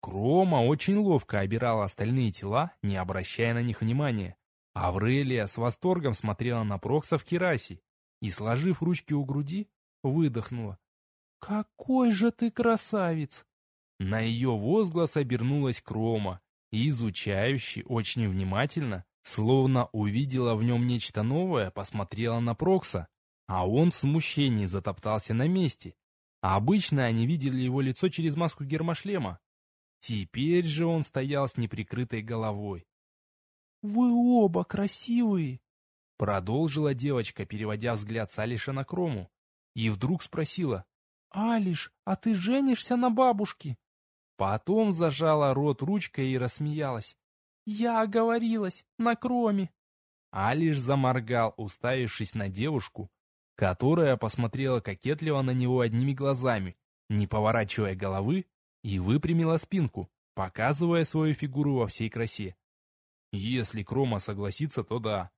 S1: Крома очень ловко обирала остальные тела, не обращая на них внимания. Аврелия с восторгом смотрела на Прокса в керасе и, сложив ручки у груди, выдохнула.
S4: «Какой же ты красавец!»
S1: На ее возглас обернулась Крома изучающий очень внимательно, Словно увидела в нем нечто новое, посмотрела на Прокса, а он в смущении затоптался на месте. А обычно они видели его лицо через маску гермошлема. Теперь же он стоял с неприкрытой головой.
S4: «Вы оба красивые!»
S1: Продолжила девочка, переводя взгляд с Алиша на Крому, и вдруг спросила.
S4: «Алиш, а ты женишься на бабушке?»
S1: Потом зажала рот ручкой и рассмеялась.
S4: «Я оговорилась, на кроме!»
S1: Алиш заморгал, уставившись на девушку, которая посмотрела кокетливо на него одними глазами, не поворачивая головы, и выпрямила спинку, показывая свою фигуру во всей красе. Если Крома согласится, то да.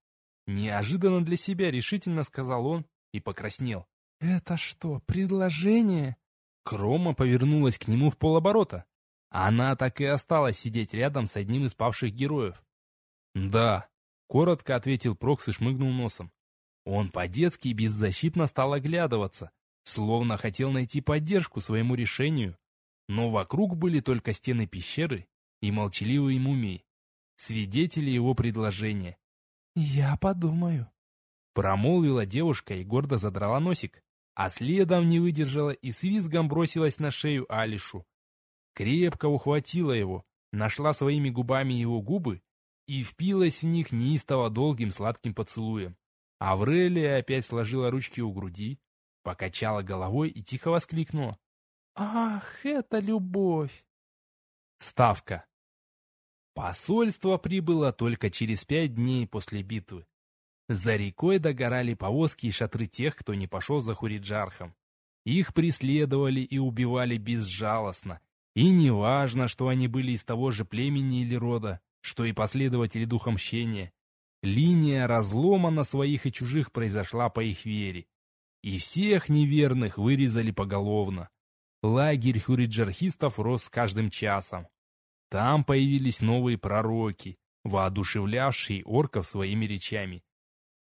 S1: Неожиданно для себя решительно сказал он и покраснел.
S4: «Это что, предложение?»
S1: Крома повернулась к нему в полоборота. Она так и осталась сидеть рядом с одним из павших героев. «Да», — коротко ответил Прокс и шмыгнул носом. Он по-детски беззащитно стал оглядываться, словно хотел найти поддержку своему решению. Но вокруг были только стены пещеры и молчаливый мумий, свидетели его предложения.
S4: «Я подумаю», —
S1: промолвила девушка и гордо задрала носик, а следом не выдержала и с визгом бросилась на шею Алишу. Крепко ухватила его, нашла своими губами его губы и впилась в них неистово долгим сладким поцелуем. Аврелия опять сложила ручки у груди, покачала головой и тихо воскликнула.
S4: «Ах, это любовь!»
S1: Ставка. Посольство прибыло только через пять дней после битвы. За рекой догорали повозки и шатры тех, кто не пошел за Хуриджархом. Их преследовали и убивали безжалостно. И не важно, что они были из того же племени или рода, что и последователи духа мщения. Линия разлома на своих и чужих произошла по их вере. И всех неверных вырезали поголовно. Лагерь хуриджархистов рос с каждым часом. Там появились новые пророки, воодушевлявшие орков своими речами.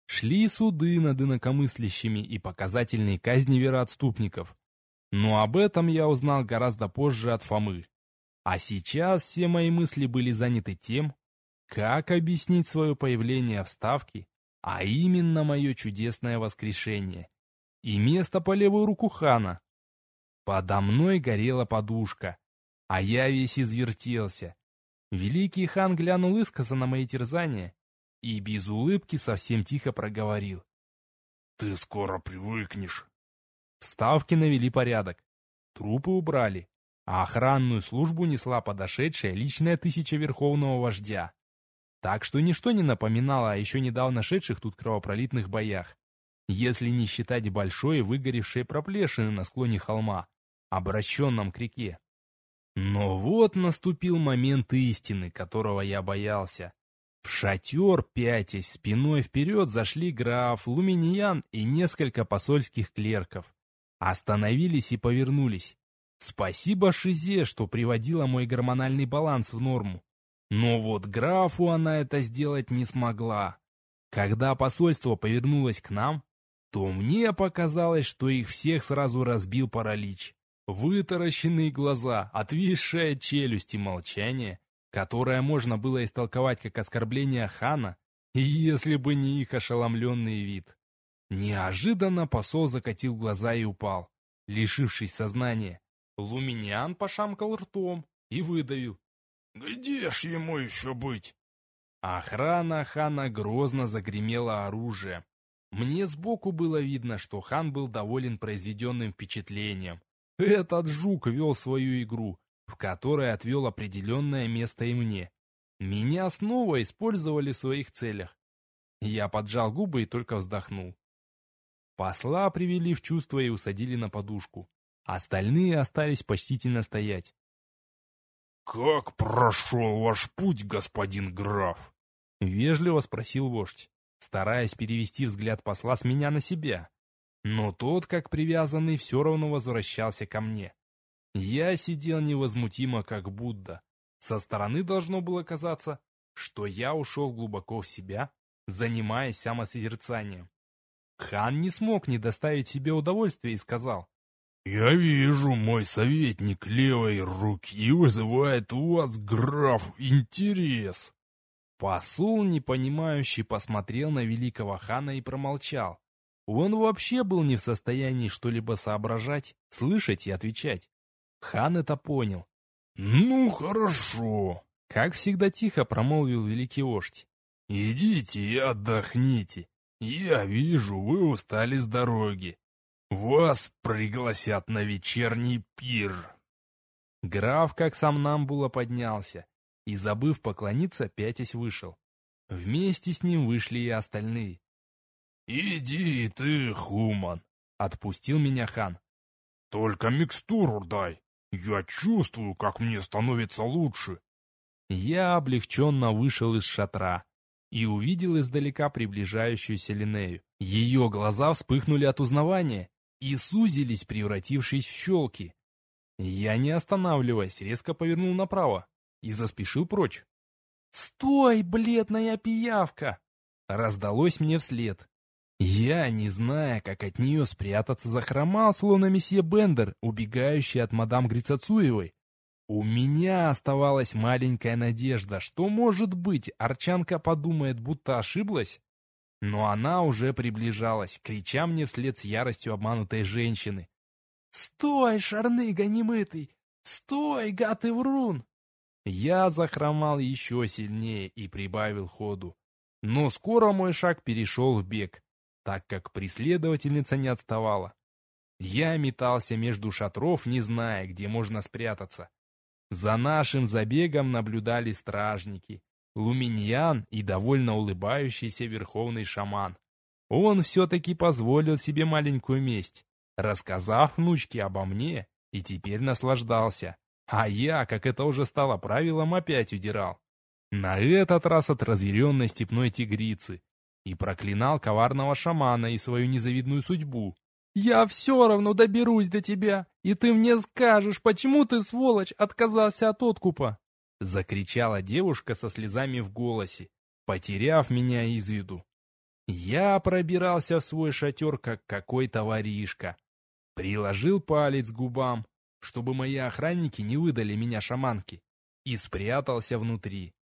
S1: Шли суды над инакомыслящими и показательные казни вероотступников. Но об этом я узнал гораздо позже от Фомы. А сейчас все мои мысли были заняты тем, как объяснить свое появление в Ставке, а именно мое чудесное воскрешение. И место по левую руку хана. Подо мной горела подушка, а я весь извертелся. Великий хан глянул искоса на мои терзания и без улыбки совсем тихо проговорил.
S2: «Ты скоро привыкнешь».
S1: В Ставке навели порядок. Трупы убрали, а охранную службу несла подошедшая личная тысяча верховного вождя. Так что ничто не напоминало о еще недавно шедших тут кровопролитных боях, если не считать большой выгоревшей проплешины на склоне холма, обращенном к реке. Но вот наступил момент истины, которого я боялся. В шатер, пятясь спиной вперед, зашли граф, Луминьян и несколько посольских клерков. Остановились и повернулись. Спасибо Шизе, что приводила мой гормональный баланс в норму. Но вот графу она это сделать не смогла. Когда посольство повернулось к нам, то мне показалось, что их всех сразу разбил паралич. Вытаращенные глаза, отвисшая челюсть и молчание, которое можно было истолковать как оскорбление хана, если бы не их ошеломленный вид. Неожиданно посол закатил глаза и упал, лишившись сознания. Луминиан пошамкал ртом и выдавил.
S2: «Где ж ему еще быть?»
S1: Охрана хана грозно загремела оружием. Мне сбоку было видно, что хан был доволен произведенным впечатлением. Этот жук вел свою игру, в которой отвел определенное место и мне. Меня снова использовали в своих целях. Я поджал губы и только вздохнул. Посла привели в чувство и усадили на подушку. Остальные остались почтительно стоять.
S2: «Как прошел ваш путь, господин граф?»
S1: — вежливо спросил вождь, стараясь перевести взгляд посла с меня на себя. Но тот, как привязанный, все равно возвращался ко мне. Я сидел невозмутимо, как Будда. Со стороны должно было казаться, что я ушел глубоко в себя, занимаясь самосозерцанием. Хан не смог не доставить себе удовольствия и сказал.
S2: «Я вижу, мой советник левой руки вызывает у вас, граф, интерес».
S1: Посол, непонимающий, посмотрел на великого хана и промолчал. Он вообще был не в состоянии что-либо соображать, слышать и отвечать. Хан это понял.
S2: «Ну, хорошо», —
S1: как всегда тихо промолвил великий вождь.
S2: «Идите и отдохните. Я вижу, вы устали с дороги. Вас пригласят на вечерний пир».
S1: Граф, как сам нам было, поднялся и, забыв поклониться, пятясь вышел. Вместе с ним вышли и остальные.
S2: «Иди ты, Хуман!»
S1: — отпустил меня хан.
S2: «Только микстуру дай. Я чувствую, как мне становится лучше».
S1: Я облегченно вышел из шатра и увидел издалека приближающуюся Линею. Ее глаза вспыхнули от узнавания и сузились, превратившись в щелки. Я, не останавливаясь, резко повернул направо и заспешил прочь. «Стой, бледная пиявка!» Раздалось мне вслед. Я, не зная, как от нее спрятаться, захромал, словно месье Бендер, убегающий от мадам Грицацуевой. У меня оставалась маленькая надежда, что, может быть, Арчанка подумает, будто ошиблась. Но она уже приближалась, крича мне вслед с яростью обманутой женщины. «Стой, шарныга немытый! Стой, гад и врун!» Я захромал еще сильнее и прибавил ходу. Но скоро мой шаг перешел в бег, так как преследовательница не отставала. Я метался между шатров, не зная, где можно спрятаться. За нашим забегом наблюдали стражники, Луминьян и довольно улыбающийся верховный шаман. Он все-таки позволил себе маленькую месть, рассказав внучке обо мне, и теперь наслаждался. А я, как это уже стало правилом, опять удирал. На этот раз от разъяренной степной тигрицы. И проклинал коварного шамана и свою незавидную судьбу. «Я все равно доберусь до тебя, и ты мне скажешь, почему ты, сволочь, отказался от откупа!» Закричала девушка со слезами в голосе, потеряв меня из виду. Я пробирался в свой шатер, как какой-то воришка. Приложил палец к губам, чтобы мои охранники не выдали меня шаманке, и спрятался внутри.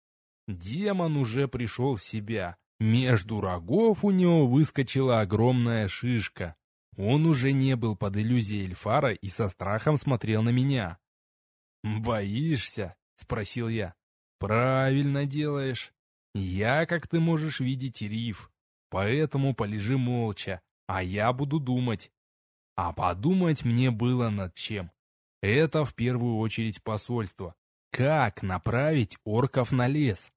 S1: Демон уже пришел в себя. Между рогов у него выскочила огромная шишка. Он уже не был под иллюзией Эльфара и со страхом смотрел на меня. «Боишься?» — спросил я. «Правильно делаешь. Я, как ты можешь видеть, риф. Поэтому полежи молча, а я буду думать». А подумать мне было над чем. Это в первую очередь посольство. Как направить орков на лес?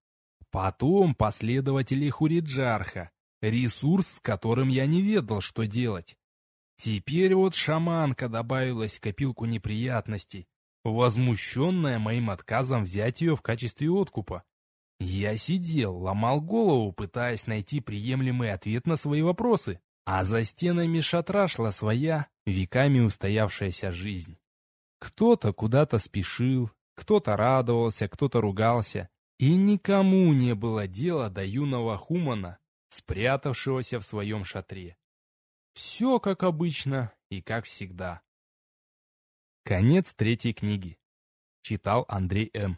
S1: Потом последователи Хуриджарха, ресурс, с которым я не ведал, что делать. Теперь вот шаманка добавилась в копилку неприятностей, возмущенная моим отказом взять ее в качестве откупа. Я сидел, ломал голову, пытаясь найти приемлемый ответ на свои вопросы, а за стенами шатра шла своя, веками устоявшаяся жизнь. Кто-то куда-то спешил, кто-то радовался, кто-то ругался, и никому не было дела до юного Хумана, спрятавшегося в своем шатре. Все как обычно и как всегда. Конец третьей книги. Читал Андрей М.